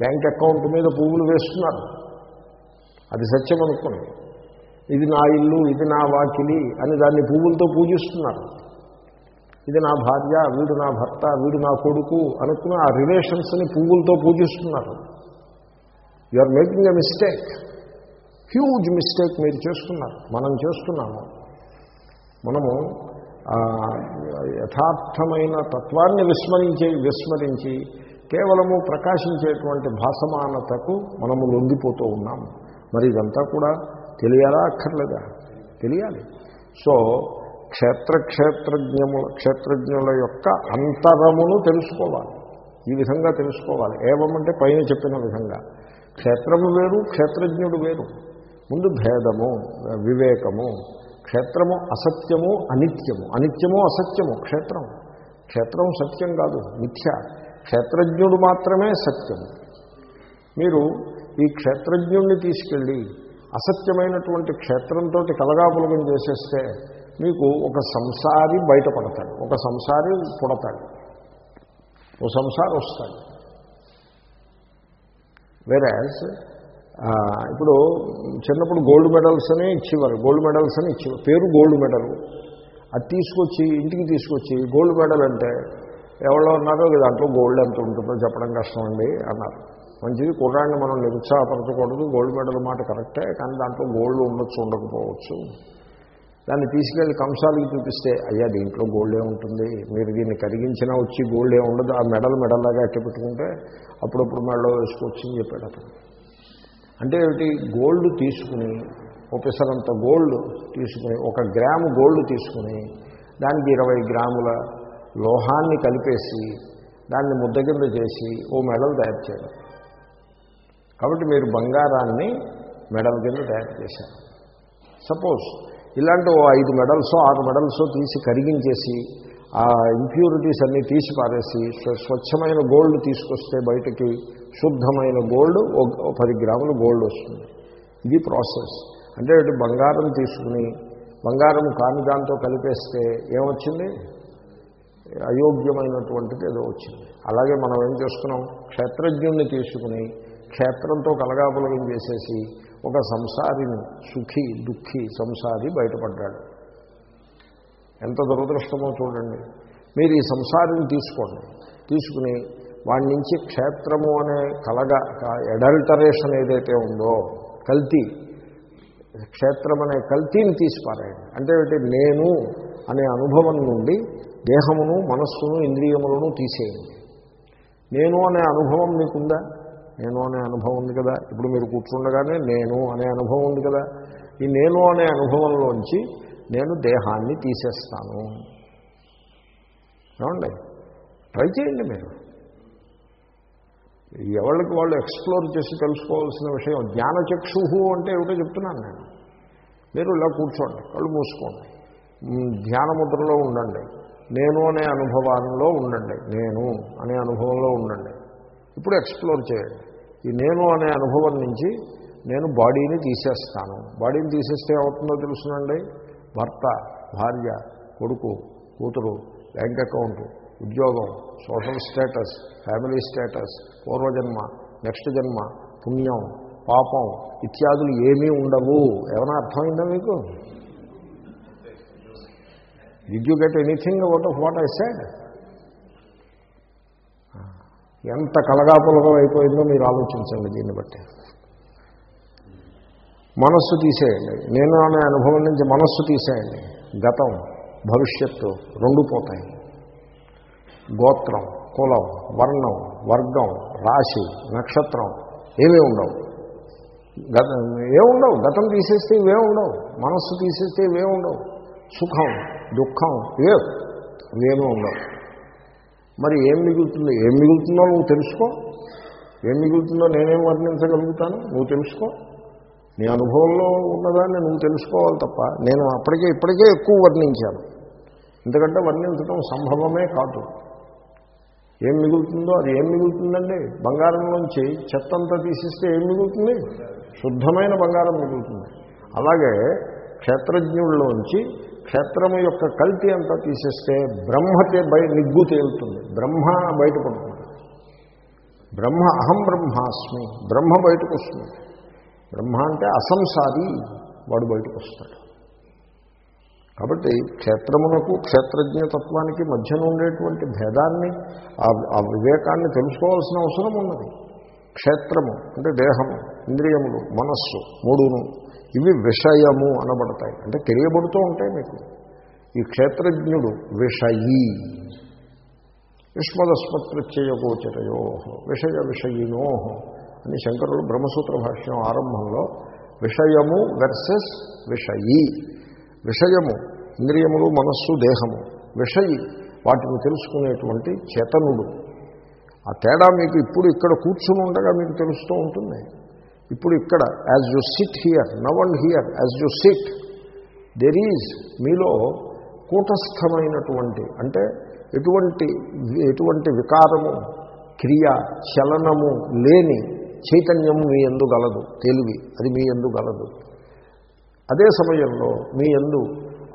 బ్యాంక్ అకౌంట్ మీద పువ్వులు వేస్తున్నారు. అది సత్యం అనుకోండి. ఇది నా ఇల్లు ఇది నా వాకిలి అని దాన్ని పువ్వులతో పూజిస్తున్నారు. ఇది నా భార్య వీడు నా భర్త వీడు నా కొడుకు అనుకుని ఆ రిలేషన్స్ని పువ్వులతో పూజిస్తున్నారు. You are making a mistake huge mistake మీరు చేస్తున్నారు. మనం చేస్తున్నాము. మనము యథార్థమైన తత్వాన్ని విస్మరించి విస్మరించి కేవలము ప్రకాశించేటువంటి భాసమానతకు మనము లొంగిపోతూ ఉన్నాము మరి ఇదంతా కూడా తెలియాలా అక్కర్లేదా? తెలియాలి. సో క్షేత్రక్షేత్రజ్ఞముల క్షేత్రజ్ఞుల యొక్క అంతరమును తెలుసుకోవాలి. ఈ విధంగా తెలుసుకోవాలి. ఏమంటే పైన చెప్పిన విధంగా. క్షేత్రము వేరు క్షేత్రజ్ఞుడు వేరు. ముందు భేదము వివేకము. క్షేత్రము అసత్యము అనిత్యము. అనిత్యము అసత్యము క్షేత్రం. క్షేత్రం సత్యం కాదు మిథ్య. క్షేత్రజ్ఞుడు మాత్రమే సత్యము మీరు ఈ క్షేత్రజ్ఞుణ్ణి తీసుకెళ్ళి అసత్యమైనటువంటి క్షేత్రంతో కలగాపులగం చేసేస్తే మీకు ఒక సంసారి బయటపడతాడు. ఒక సంసారి పుడతాడు. ఓ సంసారి వస్తాడు వేరాజ్ ఇప్పుడు చిన్నప్పుడు గోల్డ్ మెడల్స్ అని ఇచ్చేవారు గోల్డ్ మెడల్స్ అని ఇచ్చేవారు. పేరు గోల్డ్ మెడల్. అది తీసుకొచ్చి ఇంటికి తీసుకొచ్చి గోల్డ్ మెడల్ అంటే ఎవరో ఉన్నారో దాంట్లో గోల్డ్ ఎంత ఉంటుందో చెప్పడం కష్టం అండి అన్నారు. మంచిది కుర్రాన్ని మనం నిరుత్సాహపరచకూడదు గోల్డ్ మెడల్ మాట కరెక్టే కానీ దాంట్లో గోల్డ్ ఉండొచ్చు ఉండకపోవచ్చు. దాన్ని తీసుకెళ్ళి కంసాలకి చూపిస్తే అయ్యా దీంట్లో గోల్డే ఉంటుంది. మీరు దీన్ని కరిగించినా వచ్చి గోల్డే ఉండదు. ఆ మెడల్ మెడల్లాగా అట్టి పెట్టుకుంటే అప్పుడప్పుడు మెడలో వేసుకోవచ్చు అని చెప్పాడు అతను. అంటే ఏమిటి? గోల్డ్ తీసుకుని ఒకసారంత గోల్డ్ తీసుకుని ఒక గ్రాము గోల్డ్ తీసుకుని దానికి ఇరవై గ్రాముల లోహాన్ని కలిపేసి దాన్ని ముద్ద కింద చేసి ఓ మెడల్ తయారు చేయడం. కాబట్టి మీరు బంగారాన్ని మెడల్ కింద తయారు చేశారు. సపోజ్ ఇలాంటి ఓ ఐదు మెడల్స్ ఆరు మెడల్స్ తీసి కరిగించేసి ఆ ఇంప్యూరిటీస్ అన్నీ తీసి పారేసి స్వచ్ఛమైన గోల్డ్ తీసుకొస్తే బయటకి శుద్ధమైన గోల్డ్ ఒక పది గ్రాములు గోల్డ్ వస్తుంది. ఇది ప్రాసెస్. అంటే ఇటు బంగారం తీసుకుని బంగారం కాని దాంతో కలిపేస్తే ఏమొచ్చింది? అయోగ్యమైనటువంటిది ఏదో వచ్చింది. అలాగే మనం ఏం చేస్తున్నాం? క్షేత్రజ్ఞుణ్ణి తీసుకుని క్షేత్రంతో కలగాపులగం చేసేసి ఒక సంసారిని సుఖి దుఃఖి సంసారి బయటపడ్డాడు. ఎంత దురదృష్టమో చూడండి. మీరు ఈ సంసారిని తీసుకోండి. తీసుకుని వాడి నుంచి క్షేత్రము అనే కలగ ఎడల్టరేషన్ ఏదైతే ఉందో కల్తీ క్షేత్రం అనే కల్తీని తీసిపారాయండి. అంటే నేను అనే అనుభవం నుండి దేహమును మనస్సును ఇంద్రియములను తీసేయండి. నేను అనే అనుభవం మీకుందా? నేను అనే అనుభవం ఉంది కదా. ఇప్పుడు మీరు కూర్చుండగానే నేను అనే అనుభవం ఉంది కదా. ఈ నేను అనే అనుభవంలోంచి నేను దేహాన్ని తీసేస్తాను. ఏమండి? ట్రై చేయండి మీరు. ఎవరికి వాళ్ళు ఎక్స్ప్లోర్ చేసి తెలుసుకోవాల్సిన విషయం. జ్ఞానచక్షు అంటే ఏమిటో చెప్తున్నాను నేను. మీరు ఇలా కూర్చోండి కళ్ళు మూసుకోండి. ధ్యానముద్రలో ఉండండి. నేను అనే అనుభవంలో ఉండండి. నేను అనే అనుభవంలో ఉండండి. ఇప్పుడు ఎక్స్ప్లోర్ చేయండి. ఈ నేను అనే అనుభవం నుంచి నేను బాడీని తీసేస్తాను. బాడీని తీసేస్తే ఏమవుతుందో తెలుసునండి? భర్త భార్య కొడుకు కూతురు బ్యాంక్ అకౌంట్ ఉద్యోగం సోషల్ స్టేటస్ ఫ్యామిలీ స్టేటస్ పూర్వజన్మ నెక్స్ట్ జన్మ పుణ్యం పాపం ఇత్యాదులు ఏమీ ఉండవు. ఏమైనా అర్థమైందా మీకు? Did you get anything out of what I said ఎంత కలగాపులగం అయిపోయిందో మీరు ఆలోచించండి దీన్ని బట్టి. మనస్సు తీసేయండి. నేను అనే అనుభవం నుంచి మనస్సు తీసేయండి. గతం భవిష్యత్తు రెండు పోతాయి. గోత్రం కులం వర్ణం వర్గం రాశి నక్షత్రం ఏమీ ఉండవు. గత ఏముండవు గతం తీసేస్తే ఇవే ఉండవు. మనస్సు తీసేస్తే ఇవే ఉండవు. సుఖం దుఃఖం ఇవే ఇవేమీ ఉండవు. మరి ఏం మిగులుతుంది? ఏం మిగులుతుందో నువ్వు తెలుసుకో. ఏం మిగులుతుందో నేనేం వర్ణించగలుగుతాను? నువ్వు తెలుసుకో. నీ అనుభవంలో ఉన్నదాన్ని నువ్వు తెలుసుకోవాలి తప్ప నేను అప్పటికే ఇప్పటికే ఎక్కువ వర్ణించాను. ఎందుకంటే వర్ణించడం సంభవమే కాదు. ఏం మిగులుతుందో అది ఏం మిగులుతుందండి? బంగారంలోంచి చెత్తంతా తీసిస్తే ఏం మిగులుతుంది? శుద్ధమైన బంగారం మిగులుతుంది. అలాగే క్షేత్రజ్ఞుల్లోంచి క్షేత్రము యొక్క కల్తీ అంతా తీసేస్తే బ్రహ్మతే బయ నిగ్గు తేలుతుంది. బ్రహ్మ బయటపడుతుంది. బ్రహ్మ అహం బ్రహ్మాస్మి. బ్రహ్మ బయటకు వస్తుంది బ్రహ్మ అంటే అసంసారి వాడు బయటకు వస్తాడు కాబట్టి క్షేత్రమునకు క్షేత్రజ్ఞతత్వానికి మధ్యన ఉండేటువంటి భేదాన్ని ఆ- వివేకాన్ని తెలుసుకోవాల్సిన అవసరం ఉన్నది. క్షేత్రము అంటే దేహము ఇంద్రియములు మనస్సు మూడును. ఇవి విషయము అనబడతాయి. అంటే తెలియబడుతూ ఉంటాయి మీకు. ఈ క్షేత్రజ్ఞుడు విషయీ. యుష్మదస్మత్ప్రత్యయగోచరయో విషయ విషయినో అని శంకరుడు బ్రహ్మసూత్ర భాష్యం ఆరంభంలో విషయము వెర్సెస్ విషయీ. విషయము ఇంద్రియములు మనస్సు దేహము. విషయి వాటిని తెలుసుకునేటువంటి చేతనుడు. ఆ తేడా మీకు ఇప్పుడు ఇక్కడ కూర్చుని ఉండగా మీకు తెలుస్తూ ఉంటుంది. ఇప్పుడు ఇక్కడ as you sit here now and here as you sit there is మీలో కూటస్థమైనటువంటి అంటే ఎటువంటి ఎటువంటి వికారము క్రియ చలనము లేని చైతన్యము మీ ఎందు గలదు తెలివి అది మీ ఎందు గలదు. అదే సమయంలో మీ ఎందు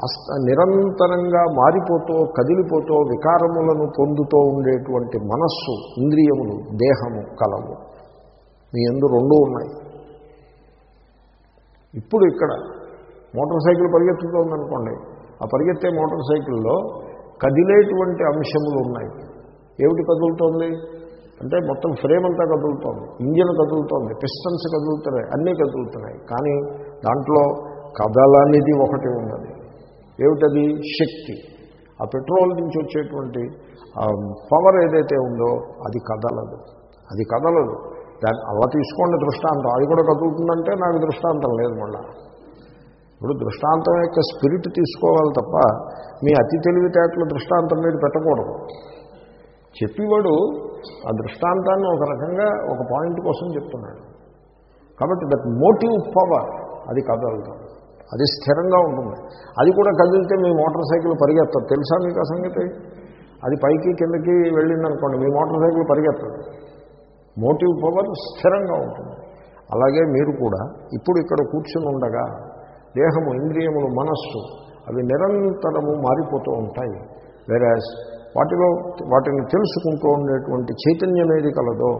అస్త నిరంతరంగా మారిపోతూ కదిలిపోతూ వికారములను పొందుతూ ఉండేటువంటి మనస్సు ఇంద్రియములు దేహము కలవు మీ ఎందు రెండూ ఉన్నాయి. ఇప్పుడు ఇక్కడ మోటార్ సైకిల్ పరిగెత్తుతోందనుకోండి. ఆ పరిగెత్తే మోటార్ సైకిల్లో కదిలేటువంటి అంశములు ఉన్నాయి. ఏమిటి కదులుతోంది? అంటే మొత్తం ఫ్రేమ్ అంతా కదులుతోంది. ఇంజిన్ కదులుతోంది. పిస్టన్స్ కదులుతున్నాయి. అన్నీ కదులుతున్నాయి. కానీ దాంట్లో కదలనిది ఒకటి ఉన్నది. ఏమిటది? శక్తి. ఆ పెట్రోల్ నుంచి వచ్చేటువంటి ఆ పవర్ ఏదైతే ఉందో అది కదలదు. అది కదలదు. దాన్ని అలా తీసుకోండి దృష్టాంతం. అది కూడా కదులుతుందంటే నాకు దృష్టాంతం లేదు మళ్ళా. ఇప్పుడు దృష్టాంతం యొక్క స్పిరిట్ తీసుకోవాలి తప్ప మీ అతి తెలివితేటల దృష్టాంతం మీద పెట్టకూడదు. చెప్పేవాడు ఆ దృష్టాంతాన్ని ఒక రకంగా ఒక పాయింట్ కోసం చెప్తున్నాడు. కాబట్టి దట్ మోటివ్ పవర్ అది కదలుతుంది అది స్థిరంగా ఉంటుంది. అది కూడా కదిలితే మీ మోటార్ సైకిల్ పరిగెత్తదు. తెలుసా మీకు ఆ సంగతి? అది పైకి కిందకి వెళ్ళిందనుకోండి మీ మోటార్ సైకిల్ పరిగెత్తదు. మోటివ్ పవర్ స్థిరంగా ఉంటుంది. అలాగే మీరు కూడా ఇప్పుడు ఇక్కడ కూర్చుని ఉండగా దేహము ఇంద్రియములు మనస్సు అవి నిరంతరము మారిపోతూ ఉంటాయి. వేరాజ్ వాటిలో వాటిని తెలుసుకుంటూ ఉండేటువంటి చైతన్యం ఏది కలదో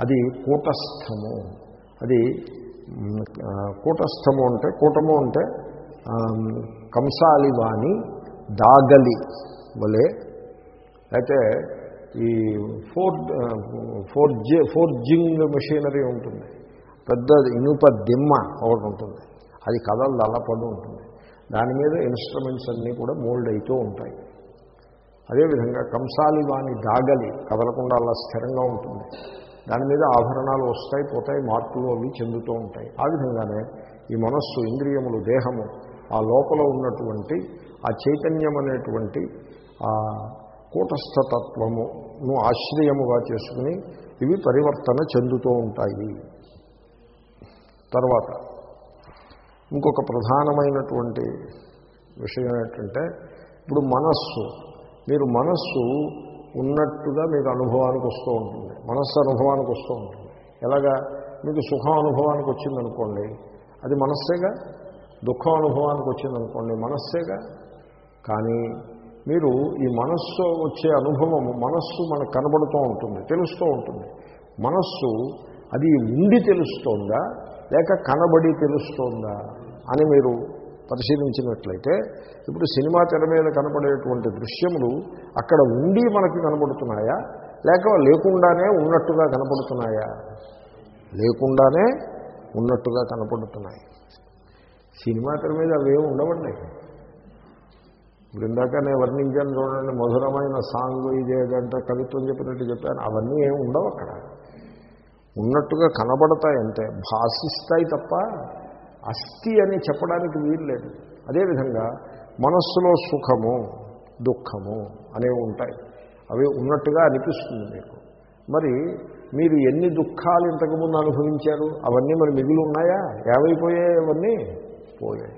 అది కూటస్థము. అది కూటస్థము అంటే కూటము అంటే కంసాలి కంసాలివాణి దాగలి వలె. అయితే ఈ ఫోర్ ఫోర్జి ఫోర్జింగ్ మెషినరీ ఉంటుంది. పెద్ద ఇనుప దిమ్మ ఒకటి ఉంటుంది. అది కథలు అలా ఉంటుంది. దాని మీద ఇన్స్ట్రుమెంట్స్ అన్నీ కూడా మోల్డ్ అవుతూ ఉంటాయి. అదేవిధంగా కంసాలి వాణి దాగలి కదలకుండా అలా స్థిరంగా ఉంటుంది. దాని మీద ఆభరణాలు వస్తాయి పోతాయి మార్పులు అవి చెందుతూ ఉంటాయి. ఆ విధంగానే ఈ మనస్సు ఇంద్రియములు దేహము ఆ లోపల ఉన్నటువంటి ఆ చైతన్యం అనేటువంటి ఆ కూటస్థతత్వమును ఆశ్రయముగా చేసుకుని ఇవి పరివర్తన చెందుతూ ఉంటాయి. తర్వాత ఇంకొక ప్రధానమైనటువంటి విషయం ఏంటంటే ఇప్పుడు మనస్సు మీరు మనస్సు ఉన్నట్టుగా మీకు అనుభవానికి వస్తూ ఉంటుంది. మనస్సు అనుభవానికి వస్తూ ఉంటుంది. ఎలాగా? మీకు సుఖం అనుభవానికి వచ్చిందనుకోండి అది మనస్సేగా? దుఃఖం అనుభవానికి వచ్చిందనుకోండి మనస్సేగా? కానీ మీరు ఈ మనస్సు వచ్చే అనుభవం మనస్సు మనకు కనబడుతూ ఉంటుంది తెలుస్తూ ఉంటుంది. మనస్సు అది ఉండి తెలుస్తోందా లేక కనబడి తెలుస్తోందా అని మీరు పరిశీలించినట్లయితే ఇప్పుడు సినిమా తెర మీద కనబడేటువంటి దృశ్యములు అక్కడ ఉండి మనకి కనబడుతున్నాయా? లేక లేకుండానే ఉన్నట్టుగా కనపడుతున్నాయా? లేకుండానే ఉన్నట్టుగా కనపడుతున్నాయి. సినిమా తెర మీద అవేమి ఉండవండి ఇప్పుడు ఇందాక నేను వర్ణించాను చూడండి మధురమైన సాంగ్ ఇదేదంటే కవిత్వం చెప్పినట్టు చెప్పాను. అవన్నీ ఏమి ఉండవు అక్కడ. ఉన్నట్టుగా కనబడతాయి అంతే భాషిస్తాయి తప్ప అస్థి అని చెప్పడానికి వీలు లేదు. అదేవిధంగా మనస్సులో సుఖము దుఃఖము అనేవి ఉంటాయి. అవి ఉన్నట్టుగా అనిపిస్తుంది మీకు. మరి మీరు ఎన్ని దుఃఖాలు ఇంతకుముందు అనుభవించారు? అవన్నీ మరి మిగిలి ఉన్నాయా ఏమైపోయాయి అవన్నీ? పోయాయి.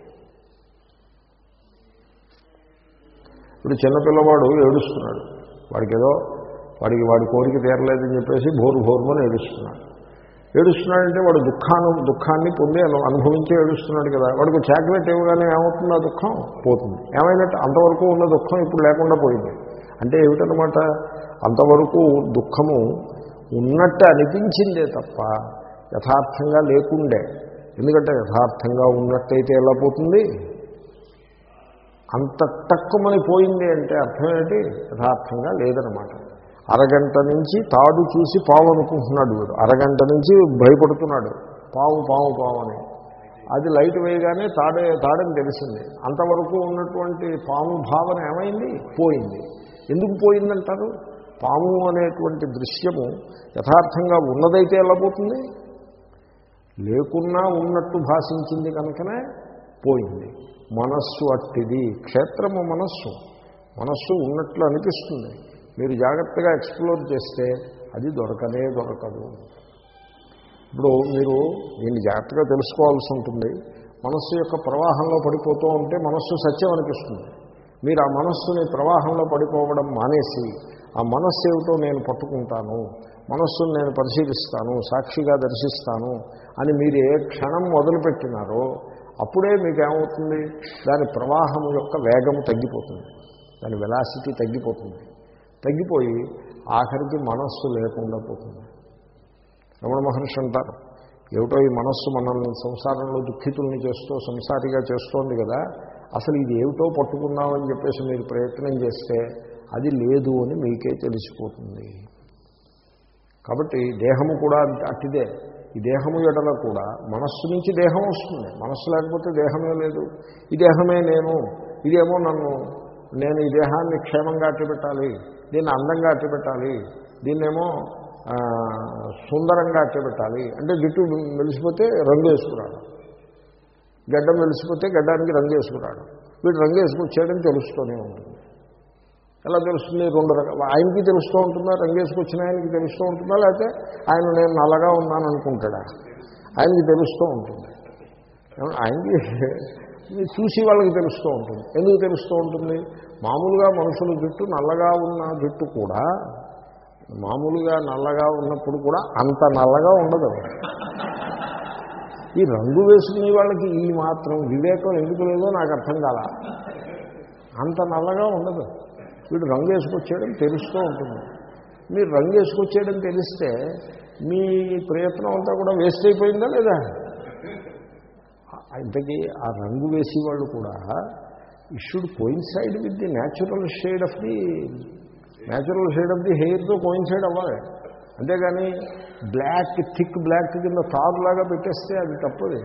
ఇప్పుడు చిన్నపిల్లవాడు ఏడుస్తున్నాడు. వాడికి ఏదో వాడికి వాడి కోరిక తీరలేదని చెప్పేసి భోరు భోరుమని ఏడుస్తున్నాడు. ఏడుస్తున్నాడంటే వాడు దుఃఖాన్ని దుఃఖాన్ని పొంది అనుభవించి ఏడుస్తున్నాడు కదా. వాడికి చాక్లెట్ ఇవ్వగానే ఏమవుతుంది ఆ దుఃఖం? పోతుంది. ఏమైనట్టు అంతవరకు ఉన్న దుఃఖం ఇప్పుడు లేకుండా పోయింది. అంటే ఏమిటనమాట అంతవరకు దుఃఖము ఉన్నట్టు అనిపించిందే తప్ప యథార్థంగా లేకుండే. ఎందుకంటే యథార్థంగా ఉన్నట్టయితే ఎలా పోతుంది? అంత తక్కువని పోయింది అంటే అర్థం ఏంటి? యథార్థంగా లేదనమాట అరగంట నుంచి తాడు చూసి పావు అనుకుంటున్నాడు వీడు. అరగంట నుంచి భయపడుతున్నాడు. పావు పావు పావు అని. అది లైట్ వేయగానే తాడే తాడని తెలిసింది. అంతవరకు ఉన్నటువంటి పాము భావన ఏమైంది? పోయింది. ఎందుకు పోయిందంటారు? పాము అనేటువంటి దృశ్యము యథార్థంగా ఉన్నదైతే ఎలా పోతుంది? లేకున్నా ఉన్నట్టు భాషించింది కనుకనే పోయింది. మనస్సు అట్టిది క్షేత్రము మనస్సు. మనస్సు ఉన్నట్లు అనిపిస్తుంది. మీరు జాగ్రత్తగా ఎక్స్ప్లోర్ చేస్తే అది దొరకనే దొరకదు. ఇప్పుడు మీరు దీన్ని జాగ్రత్తగా తెలుసుకోవాల్సి ఉంటుంది. మనస్సు యొక్క ప్రవాహంలో పడిపోతూ ఉంటే మనస్సు సత్యం అనిపిస్తుంది. మీరు ఆ మనస్సుని ప్రవాహంలో పడిపోవడం మానేసి ఆ మనస్సు ఏమిటో నేను పట్టుకుంటాను మనస్సును నేను పరిశీలిస్తాను సాక్షిగా దర్శిస్తాను అని మీరు ఏ క్షణం మొదలుపెట్టినారో అప్పుడే మీకు ఏమవుతుంది దాని ప్రవాహం యొక్క వేగం తగ్గిపోతుంది. దాని వెలాసిటీ తగ్గిపోతుంది. తగ్గిపోయి ఆఖరికి మనస్సు లేకుండా పోతుంది. రమణ మహర్షి అంటారు ఏమిటో ఈ మనస్సు మనల్ని సంసారంలో దుఃఖితుల్ని చేస్తూ సంసారిగా చేస్తోంది కదా అసలు ఇది ఏమిటో పట్టుకున్నామని చెప్పేసి మీరు ప్రయత్నం చేస్తే అది లేదు అని మీకే తెలిసిపోతుంది. కాబట్టి దేహము కూడా అట్టిదే ఈ దేహము ఎడల కూడా మనస్సు నుంచి దేహం వస్తుంది. మనస్సు లేకపోతే దేహమే లేదు. ఈ దేహమే నేను. ఇదేమో నన్ను. నేను ఈ దేహాన్ని క్షేమంగా అట్టిపెట్టాలి. దీన్ని అందంగా అట్టిపెట్టాలి. దీన్నేమో సుందరంగా అట్టిపెట్టాలి. అంటే జుట్టు మెలిసిపోతే రంగు వేసుకురావాలి గడ్డం వెలిసిపోతే గడ్డానికి రంగు వేసుకురాడు. వీడు రంగు వేసుకొచ్చాడని తెలుస్తూనే ఉంటుంది. ఎలా తెలుస్తుంది? రెండు రకాల ఆయనకి తెలుస్తూ ఉంటుందా? రంగు వేసుకొచ్చిన ఆయనకి తెలుస్తూ ఉంటుందా? లేకపోతే ఆయన నేను నల్లగా ఉన్నాను అనుకుంటాడా ఆయనకి తెలుస్తూ ఉంటుంది. ఆయనకి ఇది చూసి వాళ్ళకి తెలుస్తూ ఉంటుంది. ఎందుకు తెలుస్తూ ఉంటుంది? మామూలుగా మనుషుల జుట్టు నల్లగా ఉన్న జుట్టు కూడా మామూలుగా నల్లగా ఉన్నప్పుడు కూడా అంత నల్లగా ఉండదు. ఈ రంగు వేసుకునే వాళ్ళకి ఈ మాత్రం వివేకం ఎందుకు లేదో నాకు అర్థం కాల. అంత నల్లగా ఉండదు. వీడు రంగు వేసుకొచ్చేయడం తెలుస్తూ ఉంటుంది. మీరు రంగు వేసుకొచ్చేయడం తెలిస్తే మీ ప్రయత్నం అంతా కూడా వేస్ట్ అయిపోయిందా లేదా? ఇంతకీ ఆ రంగు వేసేవాళ్ళు కూడా ఈ should coincide with the natural shade of the natural shade of the హెయిర్తో coincide అవ్వాలి. అంతేగాని బ్లాక్ థిక్ బ్లాక్ కింద తారులాగా పెట్టేస్తే అది తప్పది.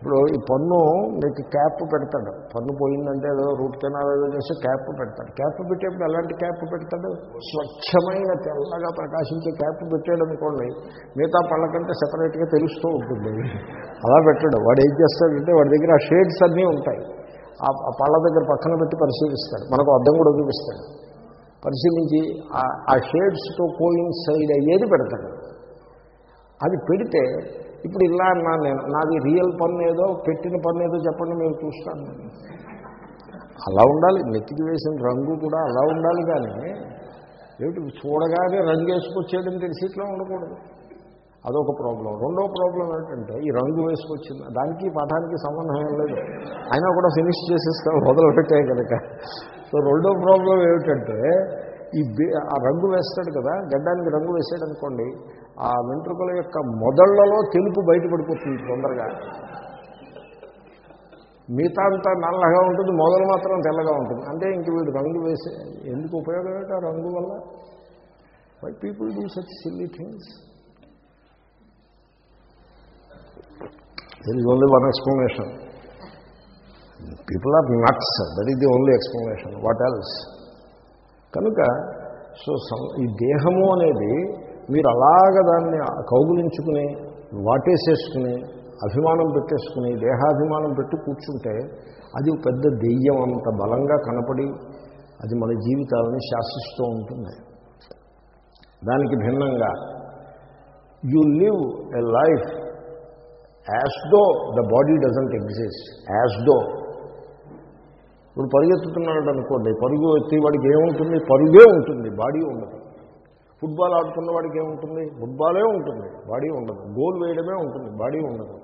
ఇప్పుడు ఈ పన్ను మీకు క్యాప్ పెడతాడు. పన్ను పోయిందంటే ఏదో రూట్ కెనాల్ ఏదో చేసి క్యాప్ పెడతాడు. క్యాప్ పెట్టేప్పుడు ఎలాంటి క్యాప్ పెడతాడు? స్వచ్ఛమైన తెల్లగా ప్రకాశించే క్యాప్ పెట్టాడు అనుకోండి మిగతా పళ్ళ కంటే సెపరేట్గా తెలుస్తూ ఉంటుంది. అలా పెట్టాడు. వాడు ఏం చేస్తాడంటే వాడి దగ్గర ఆ షేడ్స్ అన్నీ ఉంటాయి. ఆ పళ్ళ దగ్గర పక్కన పెట్టి పరిశీలిస్తాడు. మనకు అర్థం కూడా చూపిస్తాడు. పరిశీలించి ఆ- షేడ్స్తో షేడ్స్తో కోయిన్సైడ్ అయ్యేది పెడతాడు. అది పెడితే ఇప్పుడు ఇలా అన్నాను నేను నాది రియల్ పన్ను ఏదో పెట్టిన పన్ను ఏదో చెప్పండి మేము చూస్తాను అలా ఉండాలి. నెత్తికి వేసిన రంగు కూడా అలా ఉండాలి కానీ ఏమిటి చూడగానే రంగు వేసుకొచ్చేయడం తెలిసి ఇట్లా ఉండకూడదు. అదొక ప్రాబ్లం రెండో ప్రాబ్లం ఏంటంటే ఈ రంగు వేసుకొచ్చింది దానికి పాఠానికి సంబంధం ఏం లేదు. అయినా కూడా ఫినిష్ చేసేస్తాం మొదలు పెట్టాయి కనుక. సో రెండో ప్రాబ్లం ఏమిటంటే ఈ ఆ రంగు వేస్తాడు కదా గడ్డానికి రంగు వేసాడు అనుకోండి ఆ వెంట్రుకల యొక్క మొదళ్ళలో తెలుపు బయటపడిపోతుంది తొందరగా. మిగతా అంతా నల్లగా ఉంటుంది మొదలు మాత్రం తెల్లగా ఉంటుంది. అంటే ఇంక వీడు రంగు వేసే ఎందుకు ఉపయోగం ఏంటి ఆ రంగు వల్ల? Why people do such silly things there only one explanation people are nuts that is the only explanation what else కనుక సో ఈ దేహము అనేది మీరు అలాగ దాన్ని కౌగులించుకుని వాటేసేసుకుని అభిమానం పెట్టేసుకుని దేహాభిమానం పెట్టి కూర్చుంటే అది పెద్ద దెయ్యం అంత బలంగా కనపడి అది మన జీవితాలని శాసిస్తూ ఉంటుంది. దానికి భిన్నంగా you live a life as though the body doesn't exist as though ఇప్పుడు పరిగెత్తుతున్నాడు అనుకోండి పరుగు ఎత్తి వాడికి ఏముంటుంది? పరుగే ఉంటుంది బాడీ ఉండదు. ఫుట్బాల్ ఆడుతున్న వాడికి ఏముంటుంది? ఫుట్బాలే ఉంటుంది బాడీ ఉండదు. గోల్ వేయడమే ఉంటుంది బాడీ ఉండదు.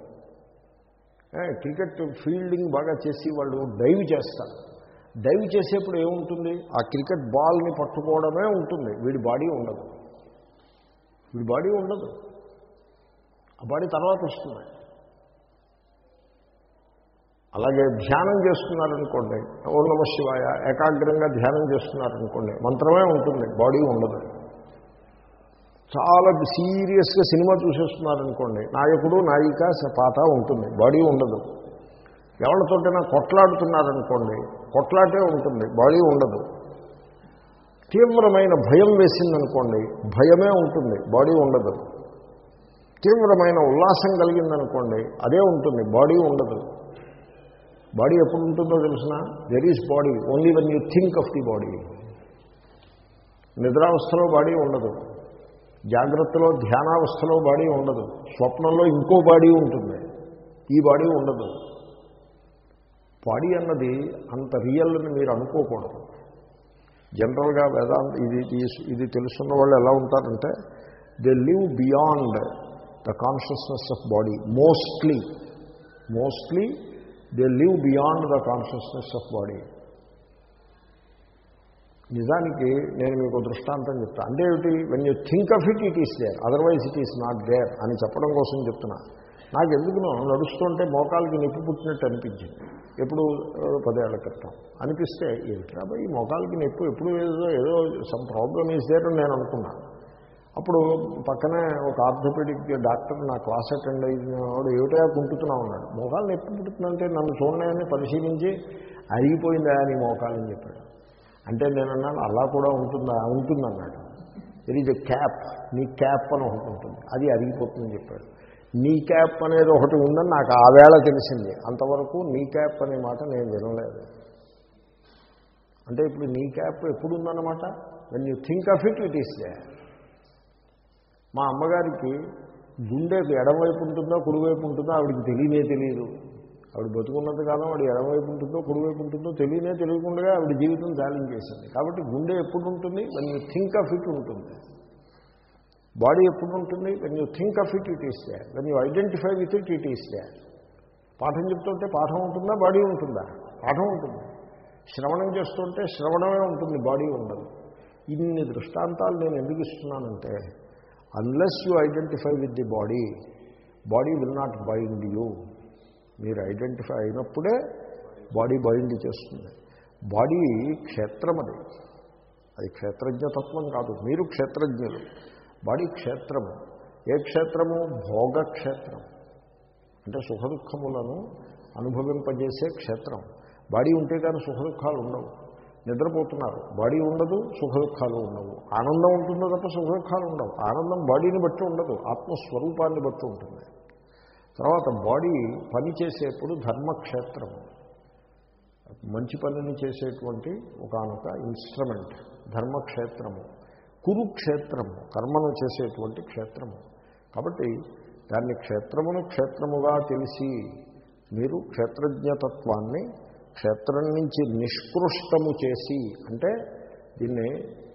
క్రికెట్ ఫీల్డింగ్ బాగా చేసి వాళ్ళు డైవ్ చేస్తారు. డైవ్ చేసేప్పుడు ఏముంటుంది? ఆ క్రికెట్ బాల్ని పట్టుకోవడమే ఉంటుంది వీడి బాడీ ఉండదు. వీడి బాడీ ఉండదు. ఆ బాడీ తర్వాత వస్తుంది. అలాగే ధ్యానం చేస్తున్నారనుకోండి ఓ నమ శివాయ ఏకాగ్రంగా ధ్యానం చేస్తున్నారనుకోండి మంత్రమే ఉంటుంది బాడీ ఉండదు. చాలా సీరియస్గా సినిమా చూసేస్తున్నారనుకోండి నాయకుడు నాయిక పాత ఉంటుంది బాడీ ఉండదు. ఎవరితోటైనా కొట్లాడుతున్నారనుకోండి కొట్లాటే ఉంటుంది బాడీ ఉండదు. తీవ్రమైన భయం వేసిందనుకోండి భయమే ఉంటుంది బాడీ ఉండదు. తీవ్రమైన ఉల్లాసం కలిగిందనుకోండి అదే ఉంటుంది బాడీ ఉండదు. బాడీ ఎప్పుడు ఉంటుందో తెలిసిన? There is body only when you think of the body నిద్రావస్థలో బాడీ ఉండదు. జాగ్రత్తలో ధ్యానావస్థలో బాడీ ఉండదు. స్వప్నంలో ఇంకో బాడీ ఉంటుంది. ఈ బాడీ ఉండదు. బాడీ అన్నది అంత రియల్ అని మీరు అనుకోకూడదు. జనరల్గా వేదాంత ఇది ఇది- ఇది తెలుసున్న వాళ్ళు ఎలా ఉంటారంటే they live beyond the consciousness of body mostly mostly they live beyond the consciousness of body నిజానికి నేను మీకు దృష్టాంతం చెప్తాను అంటే ఏమిటి? When you think of it it is there otherwise it is not there అని చెప్పడం కోసం చెప్తున్నా. నాకు ఎందుకునో నడుస్తుంటే మోకాలకి నిప్పు పుట్టినట్టు అనిపించింది. ఎప్పుడు పదేళ్ళ క్రితం. అనిపిస్తే ఏంట్రా ఈ మోకాలకి నొప్పి ఎప్పుడు ఏదో ఏదో సమ్ ప్రాబ్లమ్ ఈజ్ దేర్ అని నేను అనుకున్నాను అప్పుడు పక్కనే ఒక ఆర్థోపెడిక్ డాక్టర్ నా క్లాస్ అటెండ్ అయినవాడు ఏమిటో కుంటుతున్నా ఉన్నాడు మోకాలు నొప్పి పుట్టుతుందంటే నన్ను చూడని పరిశీలించి అరిగిపోయిందా నీ మోకాలని చెప్పాడు. అంటే నేనన్నాను అలా కూడా ఉంటుందా? ఉంటుందన్నాడు. It is a cap knee cap అని ఒకటి ఉంటుంది. అది అరిగిపోతుందని చెప్పాడు. నీ క్యాప్ అనేది ఒకటి ఉందని నాకు ఆ వేళ తెలిసింది. అంతవరకు నీ క్యాప్ అనే మాట నేను వినలేదు. అంటే ఇప్పుడు నీ క్యాప్ ఎప్పుడు ఉందన్నమాట? When you think of it it is there మా అమ్మగారికి గుండె ఎడమవైపు ఉంటుందో కుడివైపు ఉంటుందో ఆవిడికి తెలియనే తెలియదు. ఆవిడ బతుకున్నంత కాలం ఆవిడ ఎడమవైపు ఉంటుందో కుడివైపు ఉంటుందో తెలియనే తెలియకుండా ఆవిడ జీవితం చాలించేసింది కాబట్టి గుండె ఎప్పుడు ఉంటుంది when you think of it ఉంటుంది. బాడీ ఎప్పుడు ఉంటుంది when you think of it it is there when you identify with it it is there పాఠం చెప్తుంటే పాఠం ఉంటుందా? బాడీ ఉంటుందా? పాఠం ఉంటుంది. శ్రవణం చేస్తుంటే శ్రవణమే ఉంటుంది. బాడీ ఉండదు. ఇన్ని దృష్టాంతాలు నేను ఎందుకు ఇస్తున్నానంటే unless you identify with the body body will not bind you మీరు ఐడెంటిఫై అయినప్పుడే బాడీ బైండ్ చేస్తుంది. బాడీ క్షేత్రం అది అది క్షేత్రజ్ఞతత్వం కాదు. మీరు క్షేత్రజ్ఞులు. బాడీ క్షేత్రము. ఏ క్షేత్రము? భోగక్షేత్రం. అంటే సుఖ దుఃఖములను అనుభవింపజేసే క్షేత్రం. బాడీ ఉంటే కానీ సుఖ దుఃఖాలు ఉండవు నిద్రపోతున్నారు. బాడీ ఉండదు సుఖ దుఃఖాలు ఉండవు. ఆనందం ఉంటుందో తప్ప సుఖ దుఃఖాలు ఉండవు. ఆనందం బాడీని బట్టి ఉండదు ఆత్మస్వరూపాన్ని బట్టి ఉంటుంది. తర్వాత బాడీ పని చేసేప్పుడు ధర్మక్షేత్రం. మంచి పనిని చేసేటువంటి ఒకనొక ఇన్స్ట్రుమెంట్ ధర్మక్షేత్రము. కురుక్షేత్రము కర్మను చేసేటువంటి క్షేత్రము. కాబట్టి దాన్ని క్షేత్రమును క్షేత్రముగా తెలిసి మీరు క్షేత్రజ్ఞతత్వాన్ని క్షేత్రం నుంచి నిష్కృష్టము చేసి అంటే దీన్ని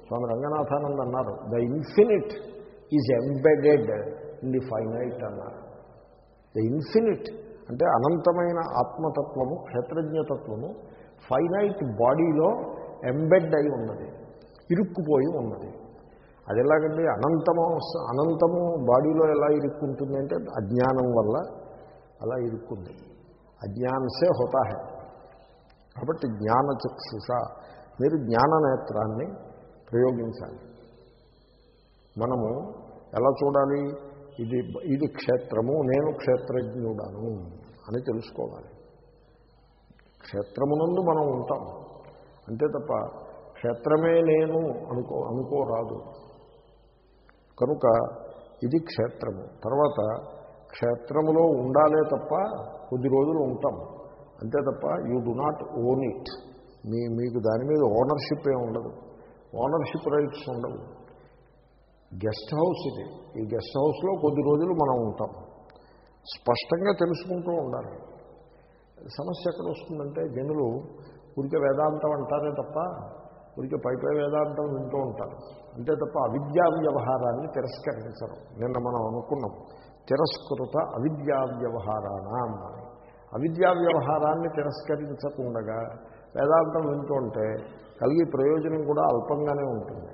స్వామి రంగనాథానంద్ అన్నారు the infinite is embedded in the finite అన్నారు. ద ఇన్ఫినిట్ అంటే అనంతమైన ఆత్మతత్వము క్షేత్రజ్ఞతత్వము ఫైనైట్ బాడీలో ఎంబెడ్ అయి ఉన్నది ఇరుక్కుపోయి ఉన్నది. అది ఎలాగండి? అనంతము అనంతము బాడీలో ఎలా ఇరుక్కుంటుంది అంటే అజ్ఞానం వల్ల అలా ఇరుక్కుంది. అజ్ఞానసే హోతా కాబట్టి జ్ఞాన చక్షుష మీరు జ్ఞాననేత్రాన్ని ప్రయోగించాలి. మనము ఎలా చూడాలి? ఇది ఇది క్షేత్రము నేను క్షేత్రజ్ఞుడను అని తెలుసుకోవాలి. క్షేత్రమునందు మనం ఉంటాం. అంతే తప్ప క్షేత్రమే నేను అనుకో అనుకోరాదు. కనుక ఇది క్షేత్రము. తర్వాత క్షేత్రములో ఉండాలే తప్ప కొద్ది రోజులు ఉంటాం. అంతే తప్ప you do not own it మీ మీకు దాని మీద ఓనర్షిప్ ఏమి ఉండదు. ఓనర్షిప్ రైట్స్ ఉండవు. గెస్ట్ హౌస్ ఇది. ఈ గెస్ట్ హౌస్లో కొద్ది రోజులు మనం ఉంటాం. స్పష్టంగా తెలుసుకుంటూ ఉండాలి. సమస్య ఎక్కడ వస్తుందంటే జనులు ఊరికే వేదాంతం అంటారే తప్ప ఊరికే పై పై వేదాంతం వింటూ ఉంటారు. అంతే తప్ప అవిద్యా వ్యవహారాన్ని తిరస్కరించరు. నిన్న మనం అనుకున్నాం తిరస్కృత అవిద్యా వ్యవహారానా అని అవిద్యా వ్యవహారాన్ని తిరస్కరించకుండగా వేదాంతం వింటూ ఉంటే కలిగే ప్రయోజనం కూడా అల్పంగానే ఉంటుంది.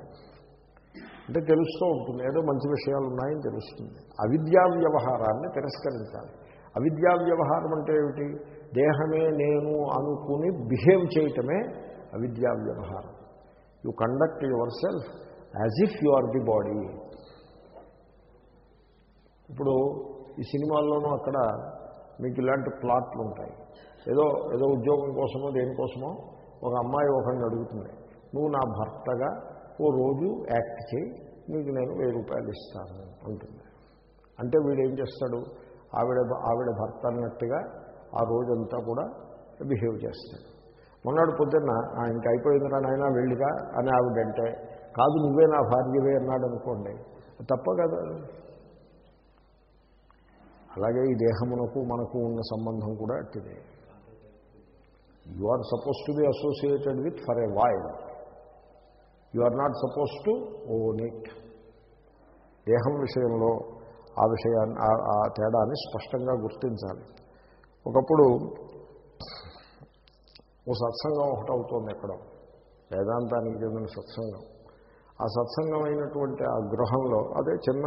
అంటే తెలుస్తూ ఉంటుంది. ఏదో మంచి విషయాలు ఉన్నాయని తెలుస్తుంది. అవిద్యా వ్యవహారాన్ని తిరస్కరించాలి. అవిద్యా వ్యవహారం అంటే ఏమిటి? దేహమే నేను అనుకుని బిహేవ్ చేయటమే అవిద్యా వ్యవహారం. You conduct yourself as if you are the body ఇప్పుడు ఈ సినిమాల్లోనూ అక్కడ మీకు ఇలాంటి ప్లాట్లు ఉంటాయి. ఏదో ఏదో ఉద్యోగం కోసమో దేనికోసమో ఒక అమ్మాయి ఒకరిని అడుగుతుంది. నువ్వు నా భర్తగా ఓ రోజు యాక్ట్ చేయి నీకు నేను వెయ్యి రూపాయలు ఇస్తాను అంటుంది. అంటే వీడు ఏం చేస్తాడు? ఆవిడ ఆవిడ భర్త అన్నట్టుగా ఆ రోజంతా కూడా బిహేవ్ చేస్తాడు. మొన్నటి పొద్దున్న ఇంక అయిపోయిందిరా నాయన వెళ్ళిగా అని ఆవిడంటే కాదు నువ్వే నా భార్యవే అన్నాడు అనుకోండి తప్ప కదా. అలాగే ఈ దేహమునకు మనకు ఉన్న సంబంధం కూడా అట్టిదే. You are suppose to be associated with for a while you are not suppose to own it దేహం విషయంలో ఆ విషయాన్ని ఆ తేడాన్ని స్పష్టంగా గుర్తించాలి. ఒకప్పుడు ఓ సత్సంగం ఒకటి అవుతోంది ఎక్కడో. వేదాంతానికి చెందిన సత్సంగం. ఆ సత్సంగం అయినటువంటి ఆ గృహంలో అదే చిన్న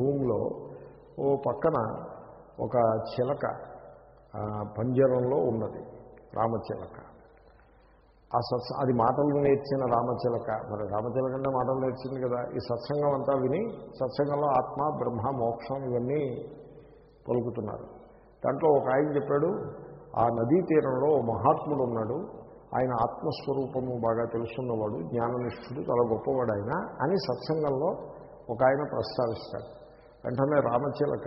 రూమ్లో ఓ పక్కన ఒక చిలక పంజరంలో ఉన్నది రామచిలక. ఆ సత్స అది మాటలు నేర్చిన రామచిలక. మరి రామచిలక అంటే మాటలు నేర్చింది కదా ఈ సత్సంగం అంతా విని సత్సంగంలో ఆత్మ బ్రహ్మ మోక్షం ఇవన్నీ పలుకుతున్నారు. దాంట్లో ఒక ఆయన చెప్పాడు ఆ నదీ తీరంలో మహాత్ముడు ఉన్నాడు ఆయన ఆత్మస్వరూపము బాగా తెలుసున్నవాడు జ్ఞాననిష్ఠుడు చాలా గొప్పవాడు ఆయన అని సత్సంగంలో ఒక ఆయన ప్రస్తావిస్తాడు. వెంటనే రామచిలక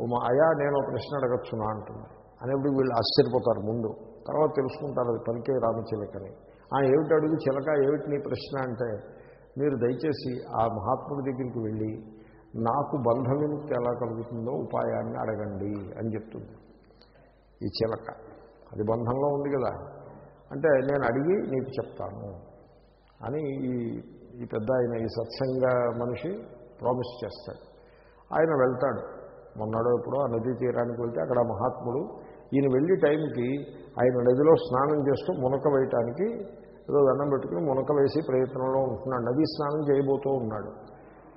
ఓ మా అయా నేను ప్రశ్న అడగచ్చునా అంటుంది. అనేప్పుడు వీళ్ళు ఆశ్చర్యపోతారు ముందు. తర్వాత తెలుసుకుంటారు అది పలికే రామచిలకని. ఆ ఏమిటి అడుగు చిలక ఏమిటి నీ ప్రశ్న? అంటే మీరు దయచేసి ఆ మహాత్ముడి దగ్గరికి వెళ్ళి నాకు బంధ విముక్తి ఎలా కలుగుతుందో ఉపాయాన్ని అడగండి అని చెప్తుంది ఈ చిలక. అది బంధంలో ఉంది కదా. అంటే నేను అడిగి నీకు చెప్తాను అని ఈ ఈ పెద్ద ఆయన ఈ సత్సంగ మనిషి ప్రామిస్ చేస్తాడు. ఆయన వెళ్తాడు. మొన్నడో ఎప్పుడో ఆ నదీ తీరానికి వెళ్తే అక్కడ మహాత్ముడు ఈయన వెళ్ళి టైంకి ఆయన నదిలో స్నానం చేస్తూ మునక వేయటానికి ఏదో దండం పెట్టుకుని మునక వేసి ప్రయత్నంలో ఉంటున్నాడు. నదీ స్నానం చేయబోతూ ఉన్నాడు.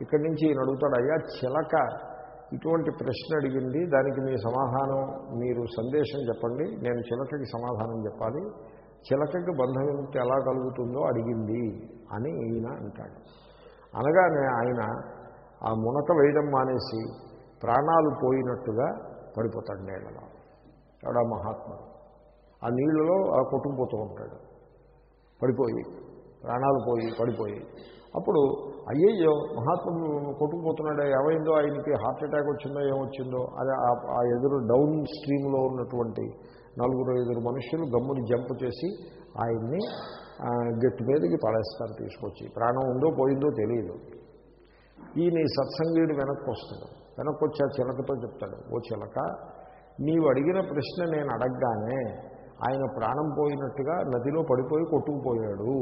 ఇక్కడి నుంచి ఈయన అడుగుతాడు అయ్యా చిలక ఇటువంటి ప్రశ్న అడిగింది. దానికి మీ సమాధానం మీరు సందేశం చెప్పండి. నేను చిలకకి సమాధానం చెప్పాలి. చిలకకి బంధ విముక్తి ఎలా కలుగుతుందో అడిగింది అని ఈయన అంటాడు. అనగానే ఆయన ఆ మునక వేయడం మానేసి ప్రాణాలు పోయినట్టుగా పడిపోతాడు నీళ్ళలో. ఎవడా మహాత్ముడు? ఆ నీళ్ళలో ఆ కొట్టుకుపోతూ ఉంటాడు. పడిపోయి ప్రాణాలు పోయి పడిపోయి. అప్పుడు అయ్యయ్యో మహాత్ముడు కొట్టుకుపోతున్నాడు ఏమైందో? ఆయనకి హార్ట్ అటాక్ వచ్చిందో ఏమొచ్చిందో? అది ఆ ఎదురు డౌన్ స్ట్రీమ్లో ఉన్నటువంటి నలుగురు ఐదుగురు మనుషులు గమ్ముని జంప్ చేసి ఆయన్ని గట్టి మీదకి పడేస్తారు తీసుకొచ్చి. ప్రాణం ఉందో పోయిందో తెలియదు ఈయన ఈ సత్సంగీయుడు వెనక్కి వస్తాడు వెనక్కి వచ్చి ఆ చిలకతో చెప్తాడు ఓ చిలక నీవు అడిగిన ప్రశ్న నేను అడగగానే ఆయన ప్రాణం పోయినట్టుగా నదిలో పడిపోయి కొట్టుకుపోయాడు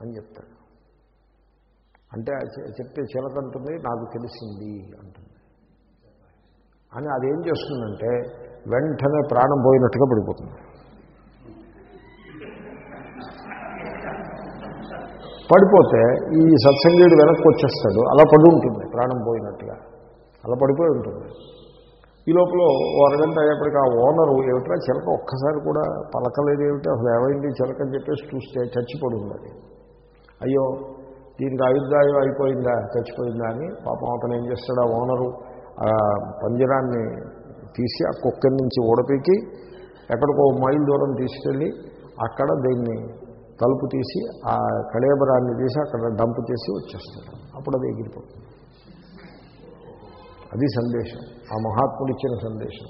అని చెప్తాడు. అంటే చెప్తే చిలక అంటుంది నాకు తెలిసింది అంటుంది. అని అదేం చేస్తుందంటే వెంటనే ప్రాణం పోయినట్టుగా పడిపోతుంది. పడిపోతే ఈ సత్సంగీయుడు వెనక్కి వచ్చేస్తాడు. అలా పడి ఉంటుంది ప్రాణం పోయినట్టుగా. అలా పడిపోయి ఉంటుంది. ఈ లోపల అరగంట అయ్యేప్పటికి ఆ ఓనరు ఏమిట్రా చిలక ఒక్కసారి కూడా పలకలేదు ఏమిటి? అసలు ఏమైంది చిలక అని చెప్పేసి చూస్తే చచ్చిపడి ఉంది అయ్యో దీనికి ఆయుర్దాయం అయిపోయిందా? చచ్చిపోయిందా అని పాపం అతను ఏం చేస్తాడు? ఆ ఓనరు ఆ పంజరాన్ని తీసి ఆ కుక్కర్ నుంచి ఓడపీకి ఎక్కడికో మైల్ దూరం తీసుకెళ్ళి అక్కడ దీన్ని తలుపు తీసి ఆ కళేబరాన్ని తీసి అక్కడ డంప్ చేసి వచ్చేస్తాడు. అప్పుడు అది ఎగిరిపోతుంది. అది సందేశం. ఆ మహాత్ముడు ఇచ్చిన సందేశం.